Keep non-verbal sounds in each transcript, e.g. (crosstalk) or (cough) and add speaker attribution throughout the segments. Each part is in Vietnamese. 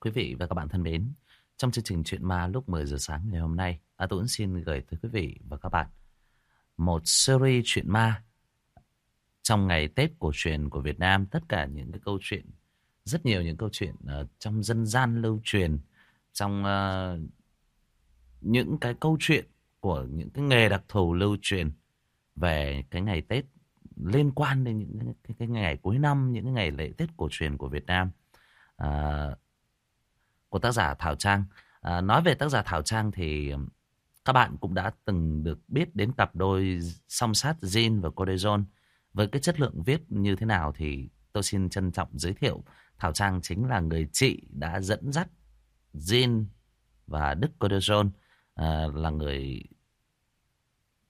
Speaker 1: quý vị và các bạn thân mến. Trong chương trình Chuyện Ma lúc 10 giờ sáng ngày hôm nay, A Tuấn xin gửi tới quý vị và các bạn một series chuyện ma trong ngày Tết cổ truyền của Việt Nam. Tất cả những cái câu chuyện, rất nhiều những câu chuyện uh, trong dân gian lưu truyền, trong uh, những cái câu chuyện của những cái nghề đặc thù lưu truyền về cái ngày Tết liên quan đến những cái, cái, cái ngày cuối năm, những cái ngày lễ Tết cổ truyền của Việt Nam. À, của tác giả Thảo Trang. À, nói về tác giả Thảo Trang thì um, các bạn cũng đã từng được biết đến cặp đôi song sát Jin và Codezone. Với cái chất lượng viết như thế nào thì tôi xin trân trọng giới thiệu. Thảo Trang chính là người chị đã dẫn dắt Jin và Đức Codezone à, là người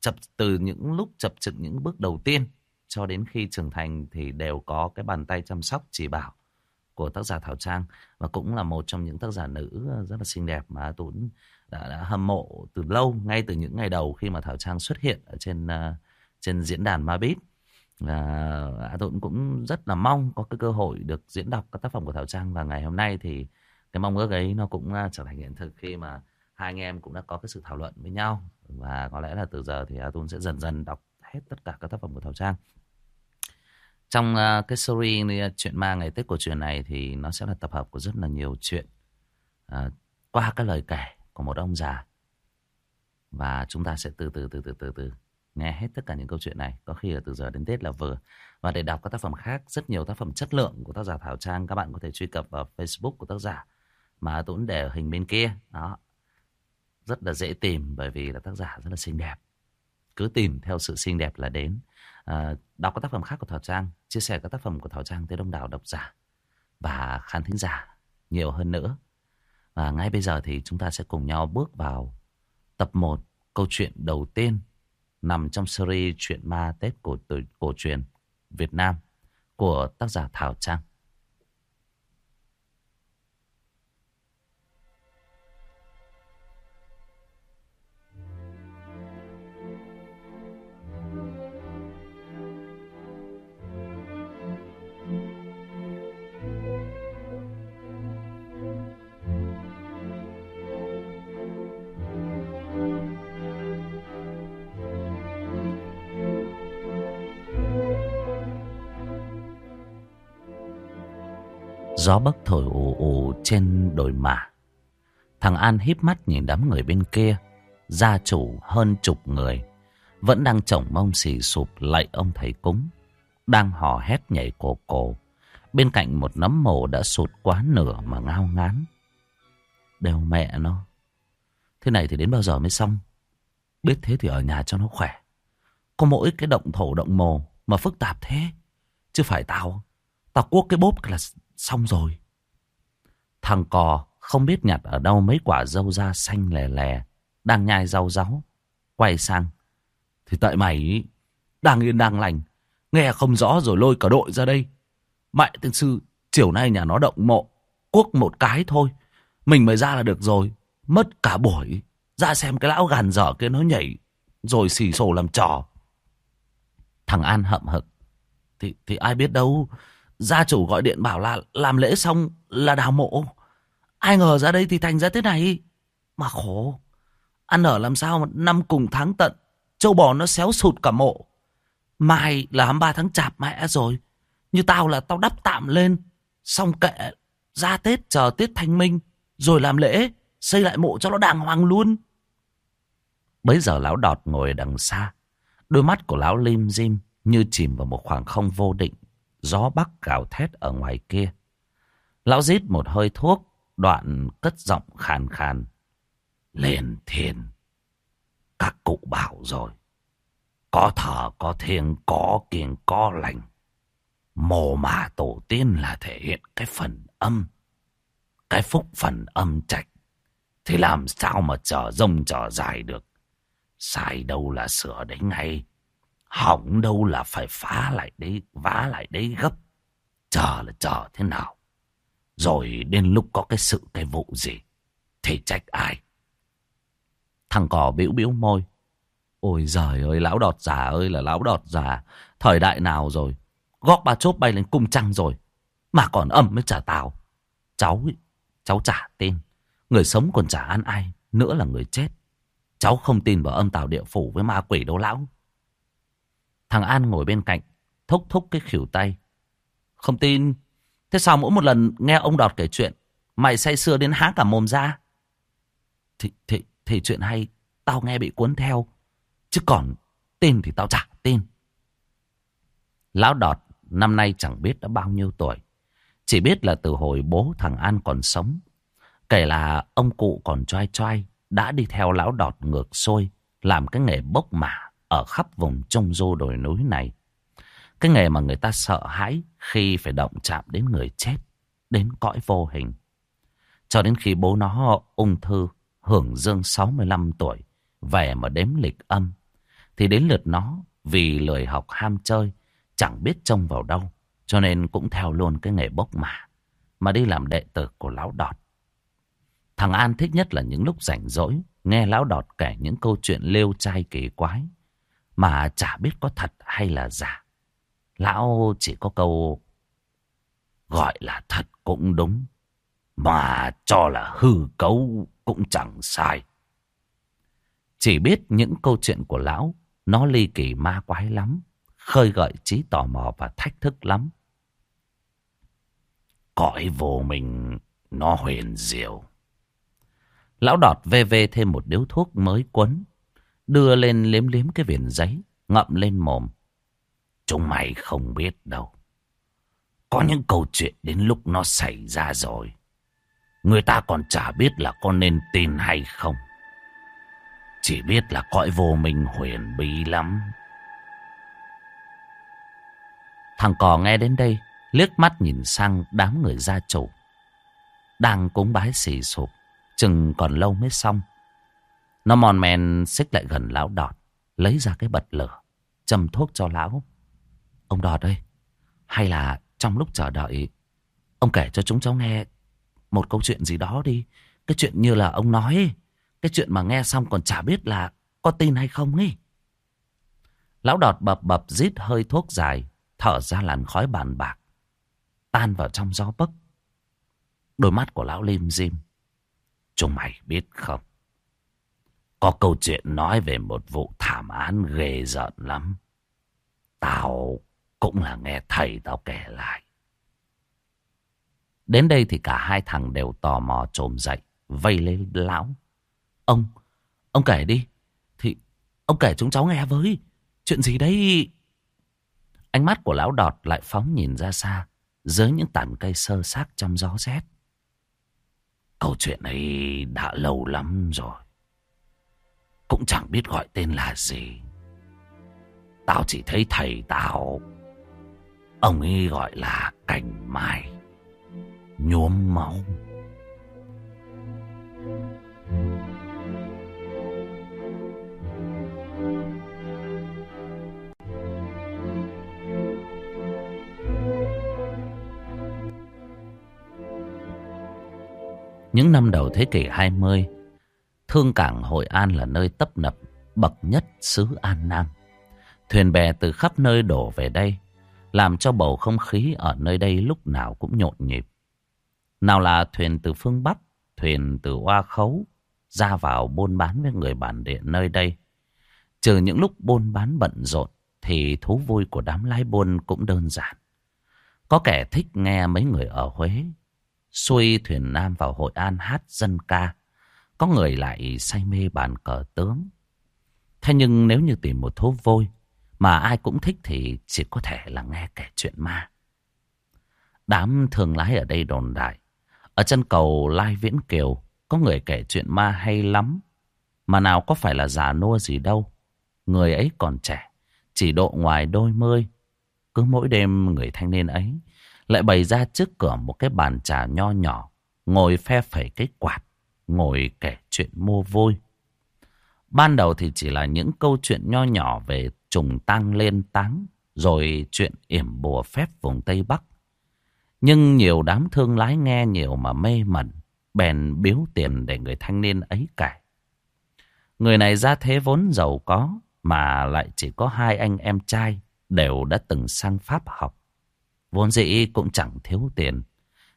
Speaker 1: chập từ những lúc chập chững những bước đầu tiên cho đến khi trưởng thành thì đều có cái bàn tay chăm sóc chỉ bảo của tác giả Thảo Trang và cũng là một trong những tác giả nữ ờ, rất là xinh đẹp mà Tuấn đã, đã hâm mộ từ lâu ngay từ những ngày đầu khi mà Thảo Trang xuất hiện ở trên uh, trên diễn đàn Mabit và Tuấn cũng rất là mong có cái cơ hội được diễn đọc các tác phẩm của Thảo Trang và ngày hôm nay thì cái mong ước ấy nó cũng uh, trở thành hiện thực khi mà hai anh em cũng đã có cái sự thảo luận với nhau và có lẽ là từ giờ thì tôi Tuấn sẽ dần dần đọc hết tất cả các tác phẩm của Thảo Trang. Trong uh, cái story à, chuyện ma ngày Tết cổ truyền này thì nó sẽ là tập hợp của rất là nhiều chuyện uh, qua các lời kể của một ông già. Và chúng ta sẽ từ từ từ từ từ từ nghe hết tất cả những câu chuyện này. Có khi là từ giờ đến Tết là vừa. Và để đọc các tác phẩm khác, rất nhiều tác phẩm chất lượng của tác giả Thảo Trang. Các bạn có thể truy cập vào Facebook của tác giả. Mà tôi để ở hình bên kia. Đó. Rất là dễ tìm bởi vì là tác giả rất là xinh đẹp. Cứ tìm theo sự xinh đẹp là đến. À, đọc các tác phẩm khác của Thảo Trang, chia sẻ các tác phẩm của Thảo Trang tới đông đảo độc giả và khán thính giả nhiều hơn nữa. Và ngay bây giờ thì chúng ta sẽ cùng nhau bước vào tập 1 câu chuyện đầu tiên nằm trong series chuyện ma Tết cổ, cổ truyền Việt Nam của tác giả Thảo Trang. Gió bấc thổi ù ù trên đồi mả. Thằng An híp mắt nhìn đám người bên kia. Gia chủ hơn chục người. Vẫn đang chồng mông xì sụp lạy ông thầy cúng. Đang hò hét nhảy cổ cổ. Bên cạnh một nấm mồ đã sụt quá nửa mà ngao ngán. Đều mẹ nó. Thế này thì đến bao giờ mới xong? Biết thế thì ở nhà cho nó khỏe. Có mỗi cái động thổ động mồ mà phức tạp thế. Chứ phải tao. Tao cuốc cái bốp là xong rồi. Thằng cò không biết nhặt ở đâu mấy quả dâu da xanh lè lè, đang nhai rau ráu, quay sang. Thì tại mày đang yên đang lành, nghe không rõ rồi lôi cả đội ra đây. Mẹ tiên sư, chiều nay nhà nó động mộ, cuốc một cái thôi, mình mới ra là được rồi, mất cả buổi, ra xem cái lão gàn dở kia nó nhảy, rồi xì xồ làm trò. Thằng An hậm hực, thì, thì ai biết đâu, Gia chủ gọi điện bảo là làm lễ xong là đào mộ. Ai ngờ ra đây thì thành ra thế này. Mà khổ. Ăn ở làm sao mà năm cùng tháng tận. Châu bò nó xéo sụt cả mộ. Mai là 23 tháng chạp mẹ rồi. Như tao là tao đắp tạm lên. Xong kệ. Ra Tết chờ Tết Thanh Minh. Rồi làm lễ. Xây lại mộ cho nó đàng hoàng luôn. Bấy giờ lão đọt ngồi đằng xa. Đôi mắt của lão lim dim như chìm vào một khoảng không vô định gió bắc gào thét ở ngoài kia. Lão rít một hơi thuốc, đoạn cất giọng khàn khàn. Lên thiên, các cụ bảo rồi. Có thờ, có thiên, có kiền, có lành. Mồ mà tổ tiên là thể hiện cái phần âm. Cái phúc phần âm trạch. Thì làm sao mà trở rông trở dài được. Sai đâu là sửa đấy ngay. Hỏng đâu là phải phá lại đấy, vá lại đấy gấp. Chờ là chờ thế nào. Rồi đến lúc có cái sự cái vụ gì, thì trách ai. Thằng cò biểu biểu môi. Ôi giời ơi, lão đọt già ơi là lão đọt già. Thời đại nào rồi, góp ba chốt bay lên cung trăng rồi. Mà còn âm mới trả tào Cháu, cháu trả tin. Người sống còn chả ăn ai, nữa là người chết. Cháu không tin vào âm tào địa phủ với ma quỷ đâu lão. Thằng An ngồi bên cạnh, thúc thúc cái khỉu tay. Không tin. Thế sao mỗi một lần nghe ông Đọt kể chuyện, mày say sưa đến há cả mồm ra? Thì, thì, thì chuyện hay, tao nghe bị cuốn theo. Chứ còn tin thì tao chả tin. Lão Đọt năm nay chẳng biết đã bao nhiêu tuổi. Chỉ biết là từ hồi bố thằng An còn sống. Kể là ông cụ còn choai choai đã đi theo lão đọt ngược xuôi làm cái nghề bốc mả ở khắp vùng trung du đồi núi này. Cái nghề mà người ta sợ hãi khi phải động chạm đến người chết, đến cõi vô hình. Cho đến khi bố nó ung thư hưởng dương 65 tuổi, về mà đếm lịch âm, thì đến lượt nó vì lười học ham chơi, chẳng biết trông vào đâu, cho nên cũng theo luôn cái nghề bốc mả, mà đi làm đệ tử của lão đọt. Thằng An thích nhất là những lúc rảnh rỗi, nghe lão đọt kể những câu chuyện lêu trai kỳ quái, mà chả biết có thật hay là giả. Lão chỉ có câu gọi là thật cũng đúng, mà cho là hư cấu cũng chẳng sai. Chỉ biết những câu chuyện của lão, nó ly kỳ ma quái lắm, khơi gợi trí tò mò và thách thức lắm. Cõi vô mình nó huyền diệu. Lão đọt vê vê thêm một điếu thuốc mới quấn. Đưa lên liếm liếm cái viền giấy. Ngậm lên mồm. Chúng mày không biết đâu. Có những câu chuyện đến lúc nó xảy ra rồi. Người ta còn chả biết là có nên tin hay không. Chỉ biết là cõi vô minh huyền bí lắm. Thằng cò nghe đến đây, liếc mắt nhìn sang đám người gia chủ. Đang cúng bái xì sụp. Chừng còn lâu mới xong. Nó mòn men xích lại gần lão đọt. Lấy ra cái bật lửa. Châm thuốc cho lão. Ông đọt ơi. Hay là trong lúc chờ đợi. Ông kể cho chúng cháu nghe. Một câu chuyện gì đó đi. Cái chuyện như là ông nói. Cái chuyện mà nghe xong còn chả biết là có tin hay không ấy. Lão đọt bập bập rít hơi thuốc dài. Thở ra làn khói bàn bạc. Tan vào trong gió bấc. Đôi mắt của lão lim dim. Chúng mày biết không? Có câu chuyện nói về một vụ thảm án ghê rợn lắm. Tao cũng là nghe thầy tao kể lại. Đến đây thì cả hai thằng đều tò mò trồm dậy, vây lấy lão. Ông, ông kể đi. Thì ông kể chúng cháu nghe với. Chuyện gì đấy? Ánh mắt của lão đọt lại phóng nhìn ra xa, dưới những tàn cây sơ xác trong gió rét. Câu chuyện ấy đã lâu lắm rồi. Cũng chẳng biết gọi tên là gì. Tao chỉ thấy thầy tao. Ông ấy gọi là cành mai. Nhuốm máu. Những năm đầu thế kỷ 20, thương cảng Hội An là nơi tấp nập bậc nhất xứ An Nam. Thuyền bè từ khắp nơi đổ về đây, làm cho bầu không khí ở nơi đây lúc nào cũng nhộn nhịp. Nào là thuyền từ phương Bắc, thuyền từ Hoa Khấu, ra vào buôn bán với người bản địa nơi đây. Trừ những lúc buôn bán bận rộn, thì thú vui của đám lái buôn cũng đơn giản. Có kẻ thích nghe mấy người ở Huế xuôi thuyền Nam vào Hội An hát dân ca. Có người lại say mê bàn cờ tướng. Thế nhưng nếu như tìm một thú vui mà ai cũng thích thì chỉ có thể là nghe kể chuyện ma. Đám thường lái ở đây đồn đại. Ở chân cầu Lai Viễn Kiều có người kể chuyện ma hay lắm. Mà nào có phải là già nua gì đâu. Người ấy còn trẻ, chỉ độ ngoài đôi mươi. Cứ mỗi đêm người thanh niên ấy lại bày ra trước cửa một cái bàn trà nho nhỏ, ngồi phe phẩy cái quạt, ngồi kể chuyện mua vui. Ban đầu thì chỉ là những câu chuyện nho nhỏ về trùng tăng lên táng, rồi chuyện yểm bùa phép vùng Tây Bắc. Nhưng nhiều đám thương lái nghe nhiều mà mê mẩn, bèn biếu tiền để người thanh niên ấy kể. Người này ra thế vốn giàu có, mà lại chỉ có hai anh em trai đều đã từng sang Pháp học. Vốn dĩ cũng chẳng thiếu tiền.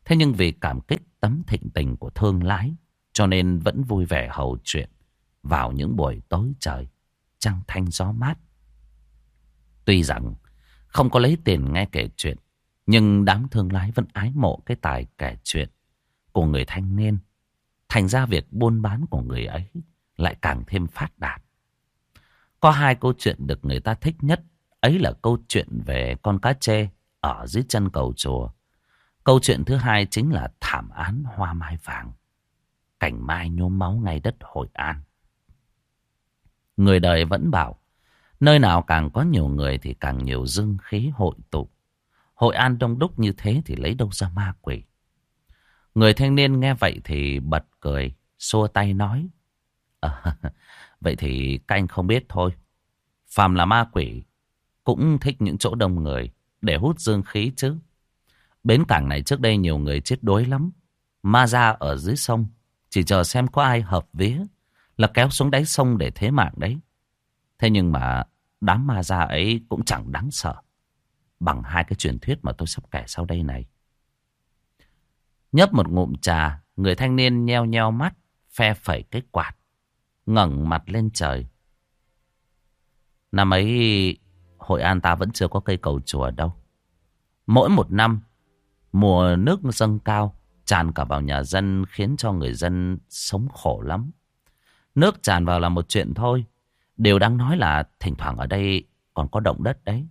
Speaker 1: Thế nhưng vì cảm kích tấm thịnh tình của thương lái, cho nên vẫn vui vẻ hầu chuyện vào những buổi tối trời, trăng thanh gió mát. Tuy rằng không có lấy tiền nghe kể chuyện, nhưng đám thương lái vẫn ái mộ cái tài kể chuyện của người thanh niên. Thành ra việc buôn bán của người ấy lại càng thêm phát đạt. Có hai câu chuyện được người ta thích nhất. Ấy là câu chuyện về con cá chê ở dưới chân cầu chùa. Câu chuyện thứ hai chính là thảm án hoa mai vàng. Cảnh mai nhuốm máu ngay đất Hội An. Người đời vẫn bảo, nơi nào càng có nhiều người thì càng nhiều dương khí hội tụ. Hội An đông đúc như thế thì lấy đâu ra ma quỷ. Người thanh niên nghe vậy thì bật cười, xua tay nói. À, (laughs) vậy thì các anh không biết thôi. Phàm là ma quỷ, cũng thích những chỗ đông người để hút dương khí chứ. Bến cảng này trước đây nhiều người chết đuối lắm. Ma ra ở dưới sông, chỉ chờ xem có ai hợp vía, là kéo xuống đáy sông để thế mạng đấy. Thế nhưng mà đám ma ra ấy cũng chẳng đáng sợ. Bằng hai cái truyền thuyết mà tôi sắp kể sau đây này. Nhấp một ngụm trà, người thanh niên nheo nheo mắt, phe phẩy cái quạt, ngẩng mặt lên trời. Năm ấy, Hội An ta vẫn chưa có cây cầu chùa đâu. Mỗi một năm, mùa nước dâng cao, tràn cả vào nhà dân khiến cho người dân sống khổ lắm. Nước tràn vào là một chuyện thôi. Điều đáng nói là thỉnh thoảng ở đây còn có động đất đấy.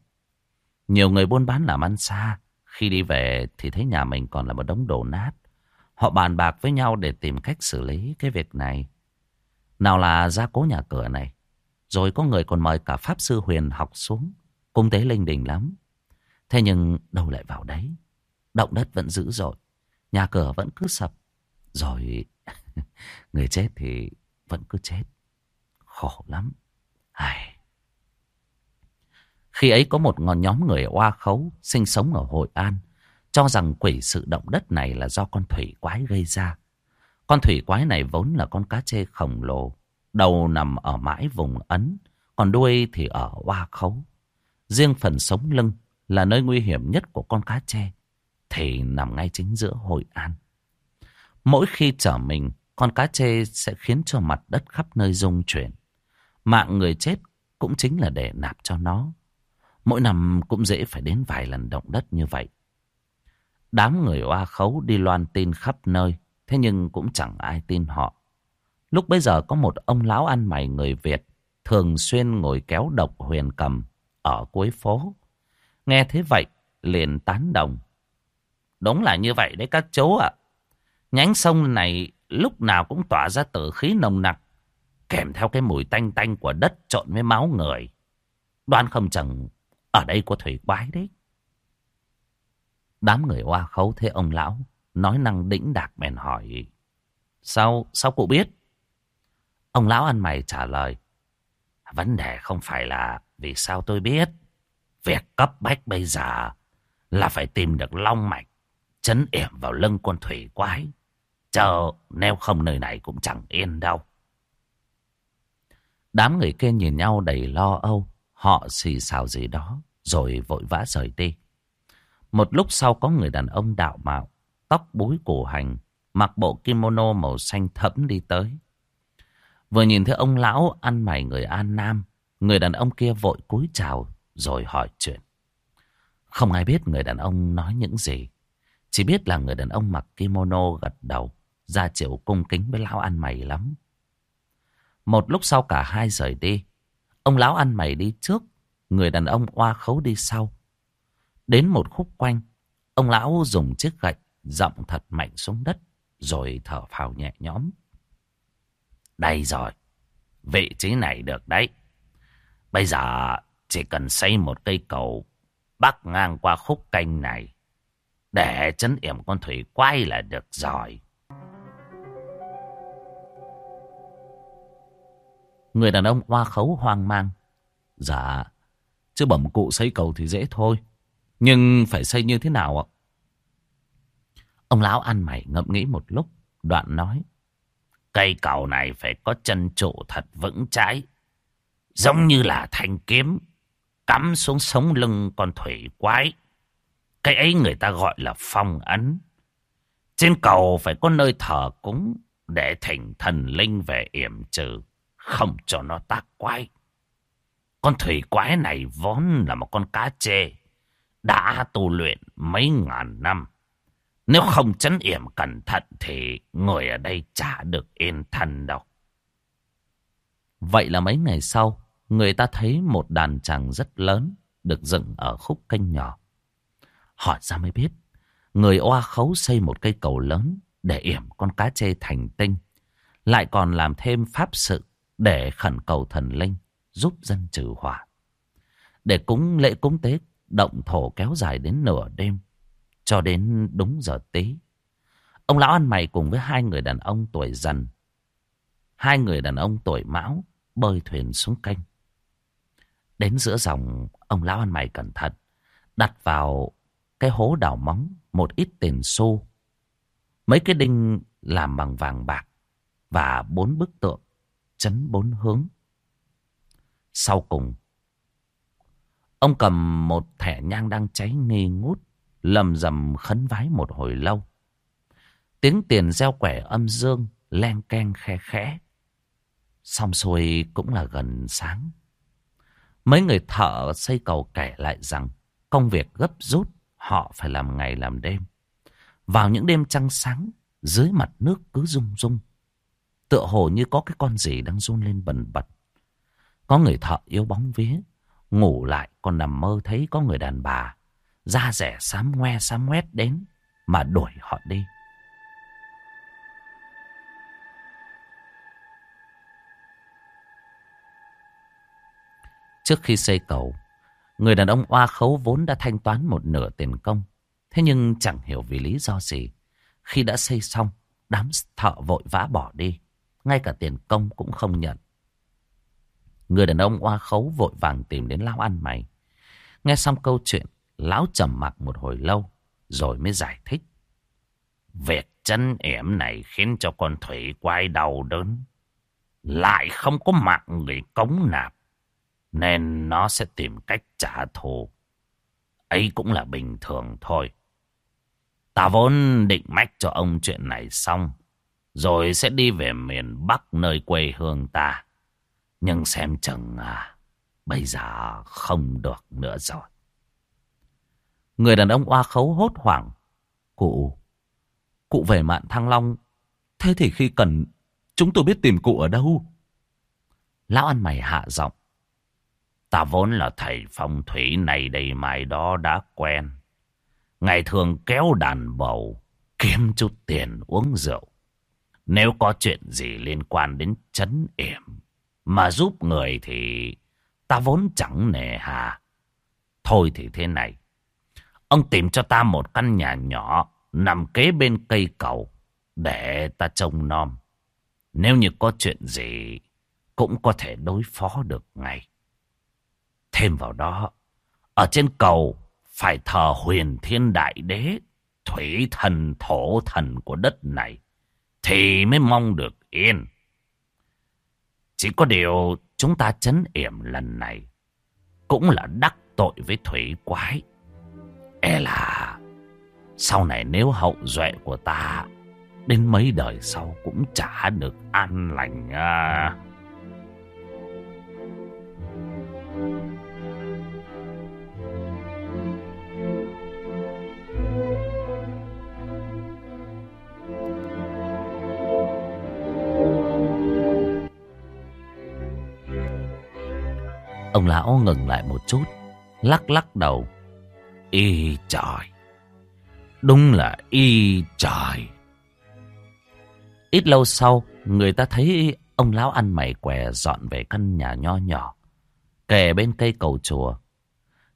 Speaker 1: Nhiều người buôn bán làm ăn xa, khi đi về thì thấy nhà mình còn là một đống đổ nát. Họ bàn bạc với nhau để tìm cách xử lý cái việc này. Nào là gia cố nhà cửa này. Rồi có người còn mời cả Pháp Sư Huyền học xuống. Cung tế linh đình lắm. Thế nhưng đâu lại vào đấy. Động đất vẫn dữ dội. Nhà cửa vẫn cứ sập. Rồi (laughs) người chết thì vẫn cứ chết. Khổ lắm. Ai... Khi ấy có một ngọn nhóm người oa khấu sinh sống ở Hội An, cho rằng quỷ sự động đất này là do con thủy quái gây ra. Con thủy quái này vốn là con cá chê khổng lồ, đầu nằm ở mãi vùng Ấn, còn đuôi thì ở oa khấu. Riêng phần sống lưng là nơi nguy hiểm nhất của con cá chê, thì nằm ngay chính giữa Hội An. Mỗi khi trở mình, con cá chê sẽ khiến cho mặt đất khắp nơi rung chuyển. Mạng người chết cũng chính là để nạp cho nó. Mỗi năm cũng dễ phải đến vài lần động đất như vậy. Đám người oa khấu đi loan tin khắp nơi, thế nhưng cũng chẳng ai tin họ. Lúc bây giờ có một ông lão ăn mày người Việt, thường xuyên ngồi kéo độc huyền cầm ở cuối phố. Nghe thế vậy, liền tán đồng. Đúng là như vậy đấy các chú ạ. Nhánh sông này lúc nào cũng tỏa ra tử khí nồng nặc, kèm theo cái mùi tanh tanh của đất trộn với máu người. Đoan không chẳng ở đây có thủy quái đấy. Đám người oa khấu thế ông lão, nói năng đĩnh đạc bèn hỏi. Sao, sao cụ biết? Ông lão ăn mày trả lời. Vấn đề không phải là vì sao tôi biết. Việc cấp bách bây giờ là phải tìm được long mạch, chấn yểm vào lưng con thủy quái. Chờ nếu không nơi này cũng chẳng yên đâu. Đám người kia nhìn nhau đầy lo âu. Họ xì xào gì đó, rồi vội vã rời đi. Một lúc sau có người đàn ông đạo mạo, tóc búi cổ hành, mặc bộ kimono màu xanh thẫm đi tới. Vừa nhìn thấy ông lão ăn mày người An Nam, người đàn ông kia vội cúi chào rồi hỏi chuyện. Không ai biết người đàn ông nói những gì. Chỉ biết là người đàn ông mặc kimono gật đầu, ra chiều cung kính với lão ăn mày lắm. Một lúc sau cả hai rời đi. Ông lão ăn mày đi trước, người đàn ông oa khấu đi sau. Đến một khúc quanh, ông lão dùng chiếc gạch dậm thật mạnh xuống đất, rồi thở phào nhẹ nhõm. Đây rồi, vị trí này được đấy. Bây giờ chỉ cần xây một cây cầu bắc ngang qua khúc canh này, để chấn yểm con thủy quay là được rồi. Người đàn ông hoa khấu hoang mang. Dạ, chứ bẩm cụ xây cầu thì dễ thôi. Nhưng phải xây như thế nào ạ? Ông lão ăn mày ngậm nghĩ một lúc, đoạn nói. Cây cầu này phải có chân trụ thật vững chãi. Giống như là thanh kiếm, cắm xuống sống lưng con thủy quái. Cái ấy người ta gọi là phong ấn. Trên cầu phải có nơi thờ cúng để thỉnh thần linh về yểm trừ, không cho nó tác quái. Con thủy quái này vốn là một con cá chê, đã tu luyện mấy ngàn năm. Nếu không chấn yểm cẩn thận thì người ở đây chả được yên thân đâu.
Speaker 2: Vậy là mấy ngày sau, người ta thấy một đàn tràng rất lớn được dựng ở khúc kênh nhỏ. Hỏi ra mới biết, người oa khấu xây một cây cầu lớn để yểm con cá chê thành tinh. Lại còn làm thêm pháp sự để khẩn cầu thần linh giúp dân trừ hỏa. Để cúng lễ cúng tế động thổ kéo dài đến nửa đêm cho đến đúng giờ tí. Ông lão ăn mày cùng với hai người đàn ông tuổi dần. Hai người đàn ông tuổi mão bơi thuyền xuống kênh. Đến giữa dòng, ông lão ăn mày cẩn thận, đặt vào cái hố đào móng một ít tiền xu. Mấy cái đinh làm bằng vàng bạc và bốn bức tượng chấn bốn hướng. Sau cùng, ông cầm một thẻ nhang đang cháy nghi ngút, lầm rầm khấn vái một hồi lâu. Tiếng tiền gieo quẻ âm dương, len keng khe khẽ. Xong xuôi cũng là gần sáng. Mấy người thợ xây cầu kể lại rằng công việc gấp rút, họ phải làm ngày làm đêm. Vào những đêm trăng sáng, dưới mặt nước cứ rung rung. Tựa hồ như có cái con gì đang run lên bần bật. Có người thợ yếu bóng vía, ngủ lại còn nằm mơ thấy có người đàn bà, da rẻ xám ngoe xám ngoét đến mà đuổi họ đi. Trước khi xây cầu, người đàn ông oa khấu vốn đã thanh toán một nửa tiền công. Thế nhưng chẳng hiểu vì lý do gì. Khi đã xây xong, đám thợ vội vã bỏ đi. Ngay cả tiền công cũng không nhận. Người đàn ông oa khấu vội vàng tìm đến lão ăn mày. Nghe xong câu chuyện, lão trầm mặc một hồi lâu, rồi mới giải thích. Việc chân ẻm này khiến cho con Thủy quay đầu đớn. Lại không có mạng người cống nạp. Nên nó sẽ tìm cách trả thù. Ấy cũng là bình thường thôi. Ta vốn định mách cho ông chuyện này xong. Rồi sẽ đi về miền Bắc nơi quê hương ta. Nhưng xem chừng à, bây giờ không được nữa rồi. Người đàn ông oa khấu hốt hoảng. Cụ, cụ về mạn Thăng Long. Thế thì khi cần, chúng tôi biết tìm cụ ở đâu? Lão ăn mày hạ giọng. Ta vốn là thầy phong thủy này đây mai đó đã quen. Ngày thường kéo đàn bầu, kiếm chút tiền uống rượu. Nếu có chuyện gì liên quan đến chấn yểm mà giúp người thì ta vốn chẳng nề hà. Thôi thì thế này. Ông tìm cho ta một căn nhà nhỏ nằm kế bên cây cầu để ta trông nom. Nếu như có chuyện gì cũng có thể đối phó được ngay. Thêm vào đó, ở trên cầu phải thờ huyền thiên đại đế, thủy thần thổ thần của đất này, thì mới mong được yên. Chỉ có điều chúng ta chấn yểm lần này cũng là đắc tội với thủy quái. E là sau này nếu hậu duệ của ta đến mấy đời sau cũng chả được an lành à. Ông lão ngừng lại một chút, lắc lắc đầu. Y trời, đúng là y trời. Ít lâu sau, người ta thấy ông lão ăn mày què dọn về căn nhà nho nhỏ, kề bên cây cầu chùa.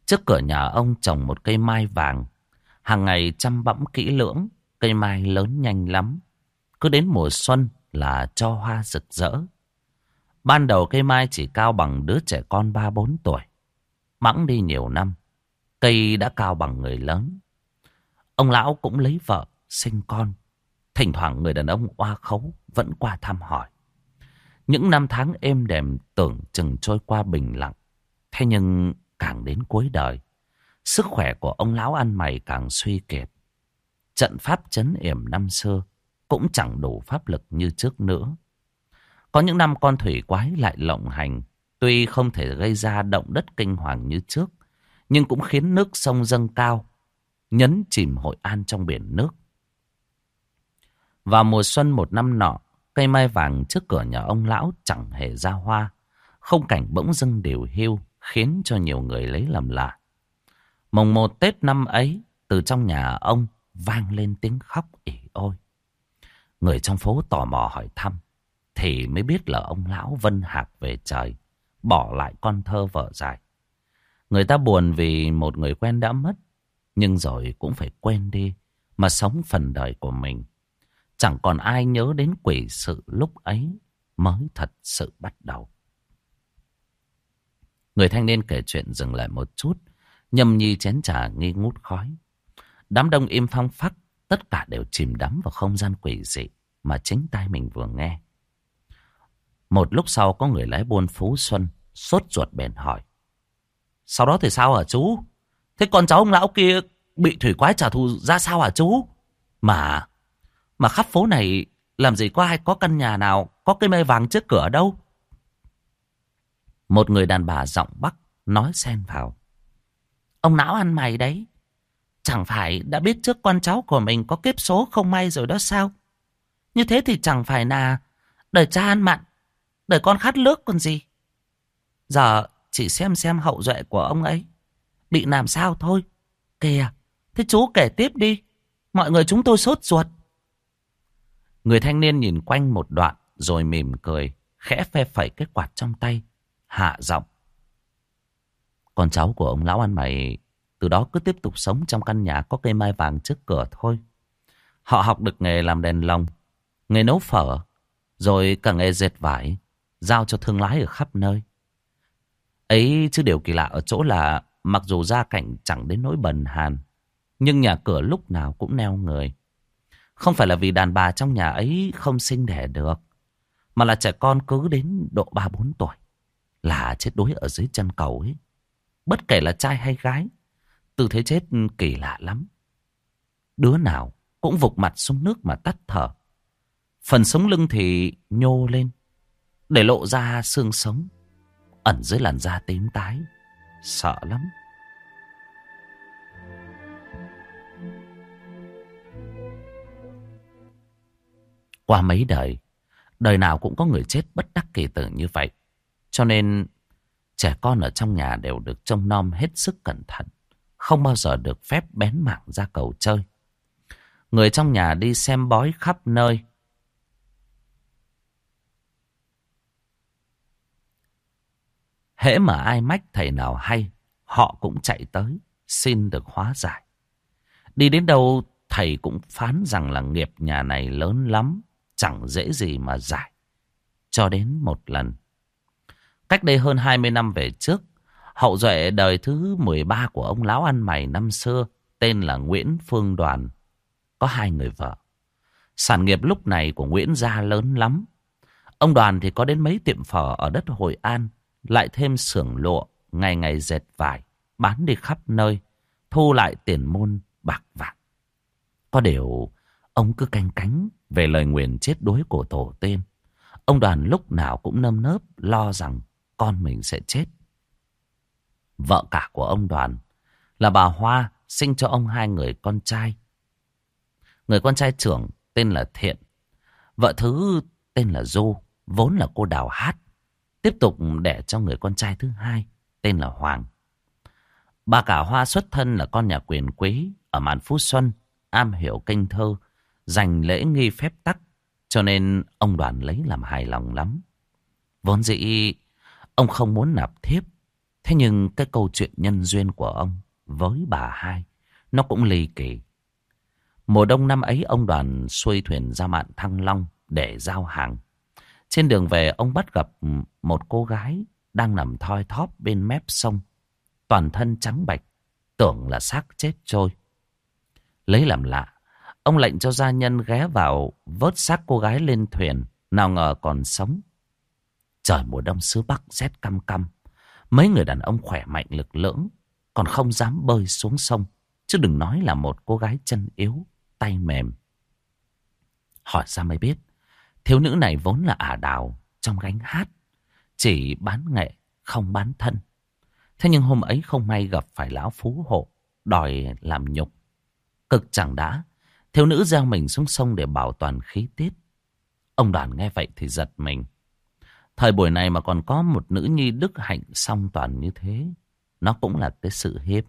Speaker 2: Trước cửa nhà ông trồng một cây mai vàng, hàng ngày chăm bẵm kỹ lưỡng, cây mai lớn nhanh lắm. Cứ đến mùa xuân là cho hoa rực rỡ. Ban đầu cây mai chỉ cao bằng đứa trẻ con 3-4 tuổi. Mẵng đi nhiều năm, cây đã cao bằng người lớn. Ông lão cũng lấy vợ, sinh con. Thỉnh thoảng người đàn ông oa khấu vẫn qua thăm hỏi. Những năm tháng êm đềm tưởng chừng trôi qua bình lặng. Thế nhưng càng đến cuối đời, sức khỏe của ông lão ăn mày càng suy kiệt.
Speaker 1: trận pháp chấn yểm năm xưa cũng chẳng đủ pháp lực như trước nữa. Có những năm con thủy quái lại lộng hành, tuy không thể gây ra động đất kinh hoàng như trước, nhưng cũng khiến nước sông dâng cao, nhấn chìm Hội An trong biển nước. Vào mùa xuân một năm nọ, cây mai vàng trước cửa nhà ông lão chẳng hề ra hoa, không cảnh bỗng dưng đều hiu, khiến cho nhiều người lấy làm lạ. Mồng một Tết năm ấy, từ trong nhà ông vang lên tiếng khóc ỉ ôi. Người trong phố tò mò hỏi thăm, thì mới biết là ông lão Vân Hạc về trời, bỏ lại con thơ vợ dài. Người ta buồn vì một người quen đã mất, nhưng rồi cũng phải quên đi mà sống phần đời của mình. Chẳng còn ai nhớ đến quỷ sự lúc ấy mới thật sự bắt đầu. Người thanh niên kể chuyện dừng lại một chút, nhâm nhi chén trà nghi ngút khói. Đám đông im phăng phắc, tất cả đều chìm đắm vào không gian quỷ dị mà chính tai mình vừa nghe. Một lúc sau có người lái buôn Phú Xuân, sốt ruột bèn hỏi. Sau đó thì sao hả chú? Thế con cháu ông lão kia bị thủy quái trả thù ra sao hả chú? Mà, mà khắp phố này làm gì có ai có căn nhà nào có cây mây vàng trước cửa đâu? Một người đàn bà giọng bắc nói xen vào. Ông não ăn mày đấy. Chẳng phải đã biết trước con cháu của mình có kiếp số không may rồi đó sao? Như thế thì chẳng phải là đời cha ăn mặn, để con khát nước còn gì. Giờ chỉ xem xem hậu duệ của ông ấy. Bị làm sao thôi. Kìa, thế chú kể tiếp đi. Mọi người chúng tôi sốt ruột. Người thanh niên nhìn quanh một đoạn rồi mỉm cười, khẽ phe phẩy cái quạt trong tay, hạ giọng. Con cháu của ông lão ăn mày từ đó cứ tiếp tục sống trong căn nhà có cây mai vàng trước cửa thôi. Họ học được nghề làm đèn lồng, nghề nấu phở, rồi cả nghề dệt vải, giao cho thương lái ở khắp nơi. Ấy chứ điều kỳ lạ ở chỗ là mặc dù gia cảnh chẳng đến nỗi bần hàn, nhưng nhà cửa lúc nào cũng neo người. Không phải là vì đàn bà trong nhà ấy không sinh đẻ được, mà là trẻ con cứ đến độ 3-4 tuổi là chết đuối ở dưới chân cầu ấy. Bất kể là trai hay gái, tư thế chết kỳ lạ lắm. Đứa nào cũng vụt mặt xuống nước mà tắt thở. Phần sống lưng thì nhô lên, để lộ ra xương sống ẩn dưới làn da tím tái. Sợ lắm. Qua mấy đời, đời nào cũng có người chết bất đắc kỳ tử như vậy. Cho nên trẻ con ở trong nhà đều được trông nom hết sức cẩn thận. Không bao giờ được phép bén mảng ra cầu chơi. Người trong nhà đi xem bói khắp nơi. Hễ mà ai mách thầy nào hay, họ cũng chạy tới, xin được hóa giải. Đi đến đâu, thầy cũng phán rằng là nghiệp nhà này lớn lắm, chẳng dễ gì mà giải. Cho đến một lần. Cách đây hơn 20 năm về trước, hậu duệ đời thứ 13 của ông Lão Ăn Mày năm xưa, tên là Nguyễn Phương Đoàn, có hai người vợ. Sản nghiệp lúc này của Nguyễn gia lớn lắm. Ông Đoàn thì có đến mấy tiệm phở ở đất Hội An, lại thêm xưởng lụa, ngày ngày dệt vải, bán đi khắp nơi, thu lại tiền môn bạc vàng. Có điều, ông cứ canh cánh về lời nguyền chết đuối của tổ tiên. Ông đoàn lúc nào cũng nâm nớp lo rằng con mình sẽ chết. Vợ cả của ông đoàn là bà Hoa sinh cho ông hai người con trai. Người con trai trưởng tên là Thiện, vợ thứ tên là Du, vốn là cô đào hát. Tiếp tục đẻ cho người con trai thứ hai, tên là Hoàng. Bà cả Hoa xuất thân là con nhà quyền quý ở Mạn Phú Xuân, am hiểu kinh thơ, dành lễ nghi phép tắc, cho nên ông đoàn lấy làm hài lòng lắm. Vốn dĩ, ông không muốn nạp thiếp, thế nhưng cái câu chuyện nhân duyên của ông với bà hai, nó cũng ly kỳ. Mùa đông năm ấy ông đoàn xuôi thuyền ra mạn Thăng Long để giao hàng. Trên đường về ông bắt gặp ừ, một cô gái đang nằm thoi thóp bên mép sông. Toàn thân trắng bạch, tưởng là xác chết trôi. Lấy làm lạ, ông lệnh cho gia nhân ghé vào vớt xác cô gái lên thuyền, nào ngờ còn sống. Trời mùa đông xứ Bắc rét căm căm. Mấy người đàn ông khỏe mạnh lực lưỡng, còn không dám bơi xuống sông, chứ đừng nói là một cô gái chân yếu.
Speaker 2: tay mềm. Hỏi ra mới biết, thiếu nữ này vốn là ả đào trong gánh hát, chỉ bán nghệ, không bán thân. Thế nhưng hôm ấy không may gặp phải lão phú hộ, đòi làm nhục. Cực chẳng đã, thiếu nữ gieo mình xuống sông để bảo toàn khí tiết. Ông đoàn nghe vậy thì giật mình. Thời buổi này mà còn có một nữ nhi đức hạnh song toàn như thế, nó cũng là cái sự hiếm.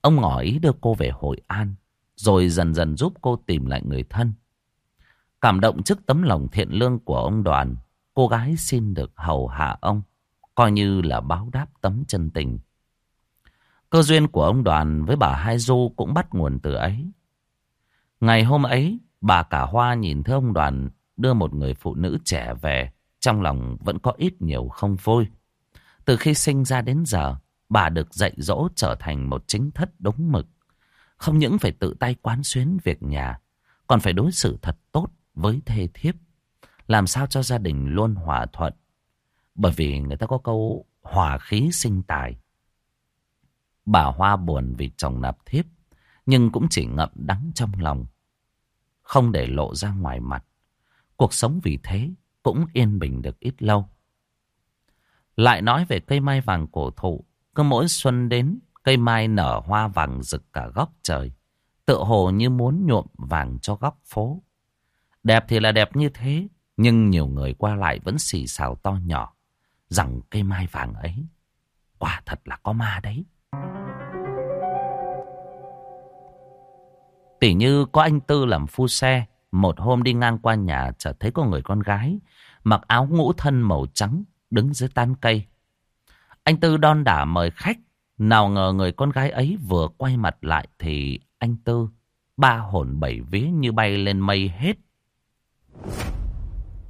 Speaker 2: Ông ngỏ ý đưa cô về Hội An, rồi dần dần giúp cô tìm lại người thân. Cảm động trước tấm lòng thiện lương của ông đoàn, cô gái xin được hầu hạ ông, coi như là báo đáp tấm chân tình. Cơ duyên của ông đoàn với bà Hai Du cũng bắt nguồn từ ấy. Ngày hôm ấy, bà cả hoa nhìn thấy ông đoàn đưa một người phụ nữ trẻ về, trong lòng vẫn có ít nhiều không vui. Từ khi sinh ra đến giờ, bà được dạy dỗ trở thành một chính thất đúng mực. Không những phải tự tay quán xuyến việc nhà, còn phải đối xử thật tốt với thê thiếp. Làm sao cho gia đình luôn hòa thuận. Bởi vì người ta có câu hòa khí sinh tài. Bà Hoa buồn vì chồng nạp thiếp, nhưng cũng chỉ ngậm đắng trong lòng. Không để lộ ra ngoài mặt. Cuộc sống vì thế cũng yên bình được ít lâu. Lại nói về cây mai vàng cổ thụ, cứ mỗi xuân đến, cây mai nở hoa vàng rực cả góc trời, tựa hồ như muốn nhuộm vàng cho góc phố. Đẹp thì là đẹp như thế, nhưng nhiều người qua lại vẫn xì xào to nhỏ, rằng cây mai vàng ấy, quả thật là có ma đấy. Tỉ như có anh Tư làm phu xe, một hôm đi ngang qua nhà chợt thấy có người con gái mặc áo ngũ thân màu trắng đứng dưới tán cây. Anh Tư đon đả mời khách, nào ngờ người con gái ấy vừa quay mặt lại thì anh Tư ba hồn bảy vía như bay lên mây hết.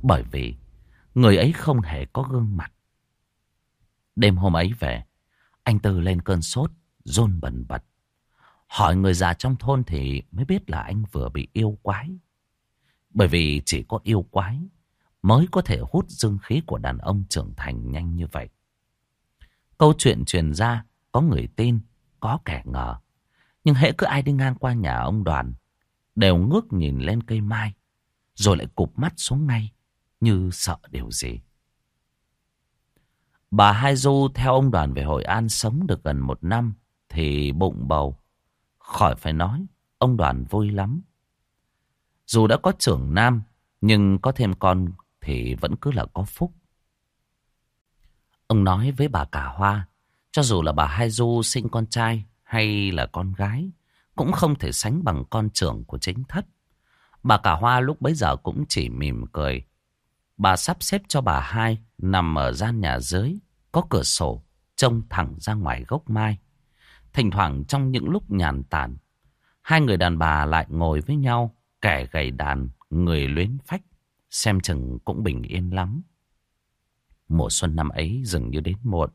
Speaker 2: Bởi vì người ấy không hề có gương mặt. Đêm hôm ấy về, anh Tư lên cơn sốt, rôn bần bật. Hỏi người già trong thôn thì mới biết là anh vừa bị yêu quái. Bởi vì chỉ có yêu quái mới có thể hút dương khí của đàn ông trưởng thành nhanh như vậy. Câu chuyện truyền ra, có người tin, có kẻ ngờ. Nhưng hễ cứ ai đi ngang qua nhà ông đoàn, đều ngước nhìn lên cây mai, rồi lại cụp mắt xuống ngay, như sợ điều gì. Bà Hai Du theo ông đoàn về Hội An sống được gần một năm, thì bụng bầu. Khỏi phải nói, ông đoàn vui lắm. Dù đã có trưởng nam, nhưng có thêm con thì vẫn cứ là có phúc. Ông nói với bà cả hoa, cho dù là bà Hai Du sinh con trai hay là con gái, cũng không thể sánh bằng con trưởng của chính thất. Bà cả hoa lúc bấy giờ cũng chỉ mỉm cười. Bà sắp xếp cho bà hai nằm ở gian nhà dưới, có cửa sổ, trông thẳng ra ngoài gốc mai. Thỉnh thoảng trong những lúc nhàn tản, hai người đàn bà lại ngồi với nhau, kẻ gầy đàn, người luyến phách, xem chừng cũng bình yên lắm. Mùa xuân năm ấy dường như đến muộn.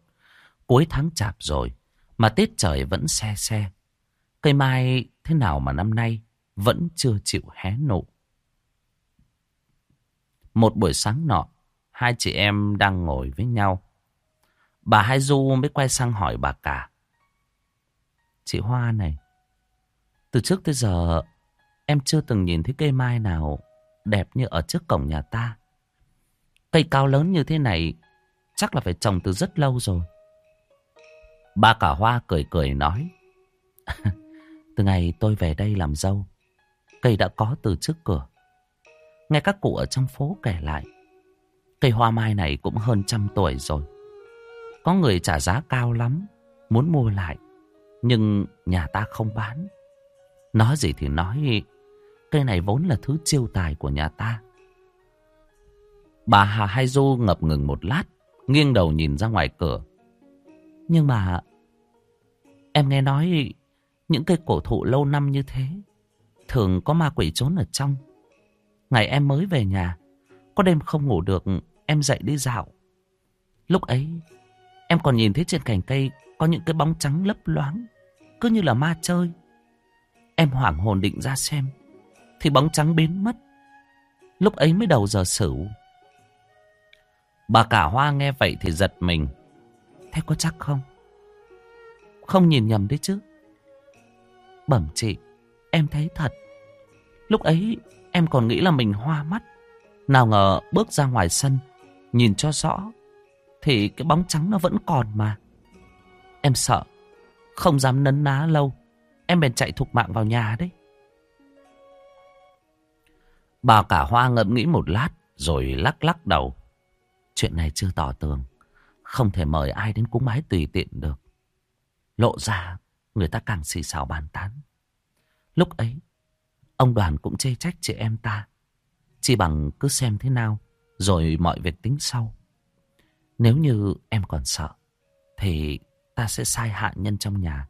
Speaker 2: Cuối tháng chạp rồi, mà tiết trời vẫn xe xe. Cây mai thế nào mà năm nay vẫn chưa chịu hé nụ. Một buổi sáng nọ, hai chị em đang ngồi với nhau. Bà Hai Du mới quay sang hỏi bà cả. Chị Hoa này, từ trước tới giờ em chưa từng nhìn thấy cây mai nào đẹp như ở trước cổng nhà ta. Cây cao lớn như thế này chắc là phải trồng từ rất lâu rồi. Bà cả hoa cười cười nói. (laughs) từ ngày tôi về đây làm dâu, cây đã có từ trước cửa. Nghe các cụ ở trong phố kể lại, cây hoa mai này cũng hơn trăm tuổi rồi. Có người trả giá cao lắm, muốn mua lại, nhưng nhà ta không bán. Nói gì thì nói, cây này vốn là thứ chiêu tài của nhà ta. Bà Hà Hai Du ngập ngừng một lát, nghiêng đầu nhìn ra ngoài cửa. Nhưng mà em nghe nói những cây cổ thụ lâu năm như thế thường có ma quỷ trốn ở trong. Ngày em mới về nhà, có đêm không ngủ được, em dậy đi dạo. Lúc ấy, em còn nhìn thấy trên cành cây có những cái bóng trắng lấp loáng, cứ như là ma chơi. Em hoảng hồn định ra xem, thì bóng trắng biến mất. Lúc ấy mới đầu giờ sửu. Bà cả hoa nghe vậy thì giật mình. Thế có chắc không? Không nhìn nhầm đấy chứ. Bẩm chị, em thấy thật. Lúc ấy em còn nghĩ là mình hoa mắt. Nào ngờ bước ra ngoài sân, nhìn cho rõ, thì cái bóng trắng nó vẫn còn mà. Em sợ, không dám nấn ná lâu. Em bèn chạy thục mạng vào nhà đấy. Bà cả hoa ngẫm nghĩ một lát, rồi lắc lắc đầu. Chuyện này chưa tỏ tường. Không thể mời ai đến cúng bái tùy tiện được. Lộ ra, người ta càng xì xào bàn tán. Lúc ấy, ông đoàn cũng chê trách chị em ta. Chỉ bằng cứ xem thế nào, rồi mọi việc tính sau. Nếu như em còn sợ, thì ta sẽ sai hạ nhân trong nhà,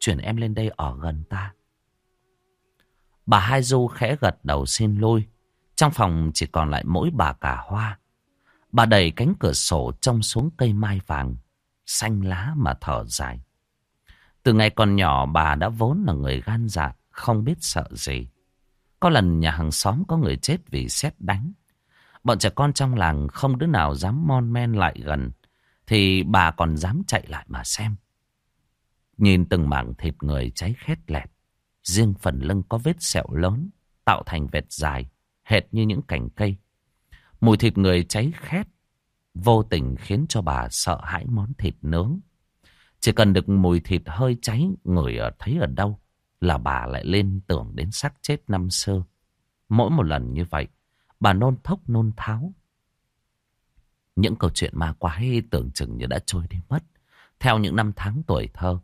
Speaker 2: chuyển em lên đây ở gần ta. Bà Hai Du khẽ gật đầu xin lui. Trong phòng chỉ còn lại mỗi bà cả hoa. Bà đẩy cánh cửa sổ trông xuống cây mai vàng, xanh lá mà thở dài. Từ ngày còn nhỏ bà đã vốn là người gan dạ, không biết sợ gì. Có lần nhà hàng xóm có người chết vì xét đánh. Bọn trẻ con trong làng không đứa nào dám mon men lại gần, thì bà còn dám chạy lại mà xem. Nhìn từng mảng thịt người cháy khét lẹt, riêng phần lưng có vết sẹo lớn, tạo thành vệt dài, hệt như những cành cây. Mùi thịt người cháy khét, vô tình khiến cho bà sợ hãi món thịt nướng. Chỉ cần được mùi thịt hơi cháy người ở thấy ở đâu là bà lại lên tưởng đến xác chết năm xưa. Mỗi một lần như vậy, bà nôn thốc nôn tháo. Những câu chuyện ma quái tưởng chừng như đã trôi đi mất. Theo những năm tháng tuổi thơ,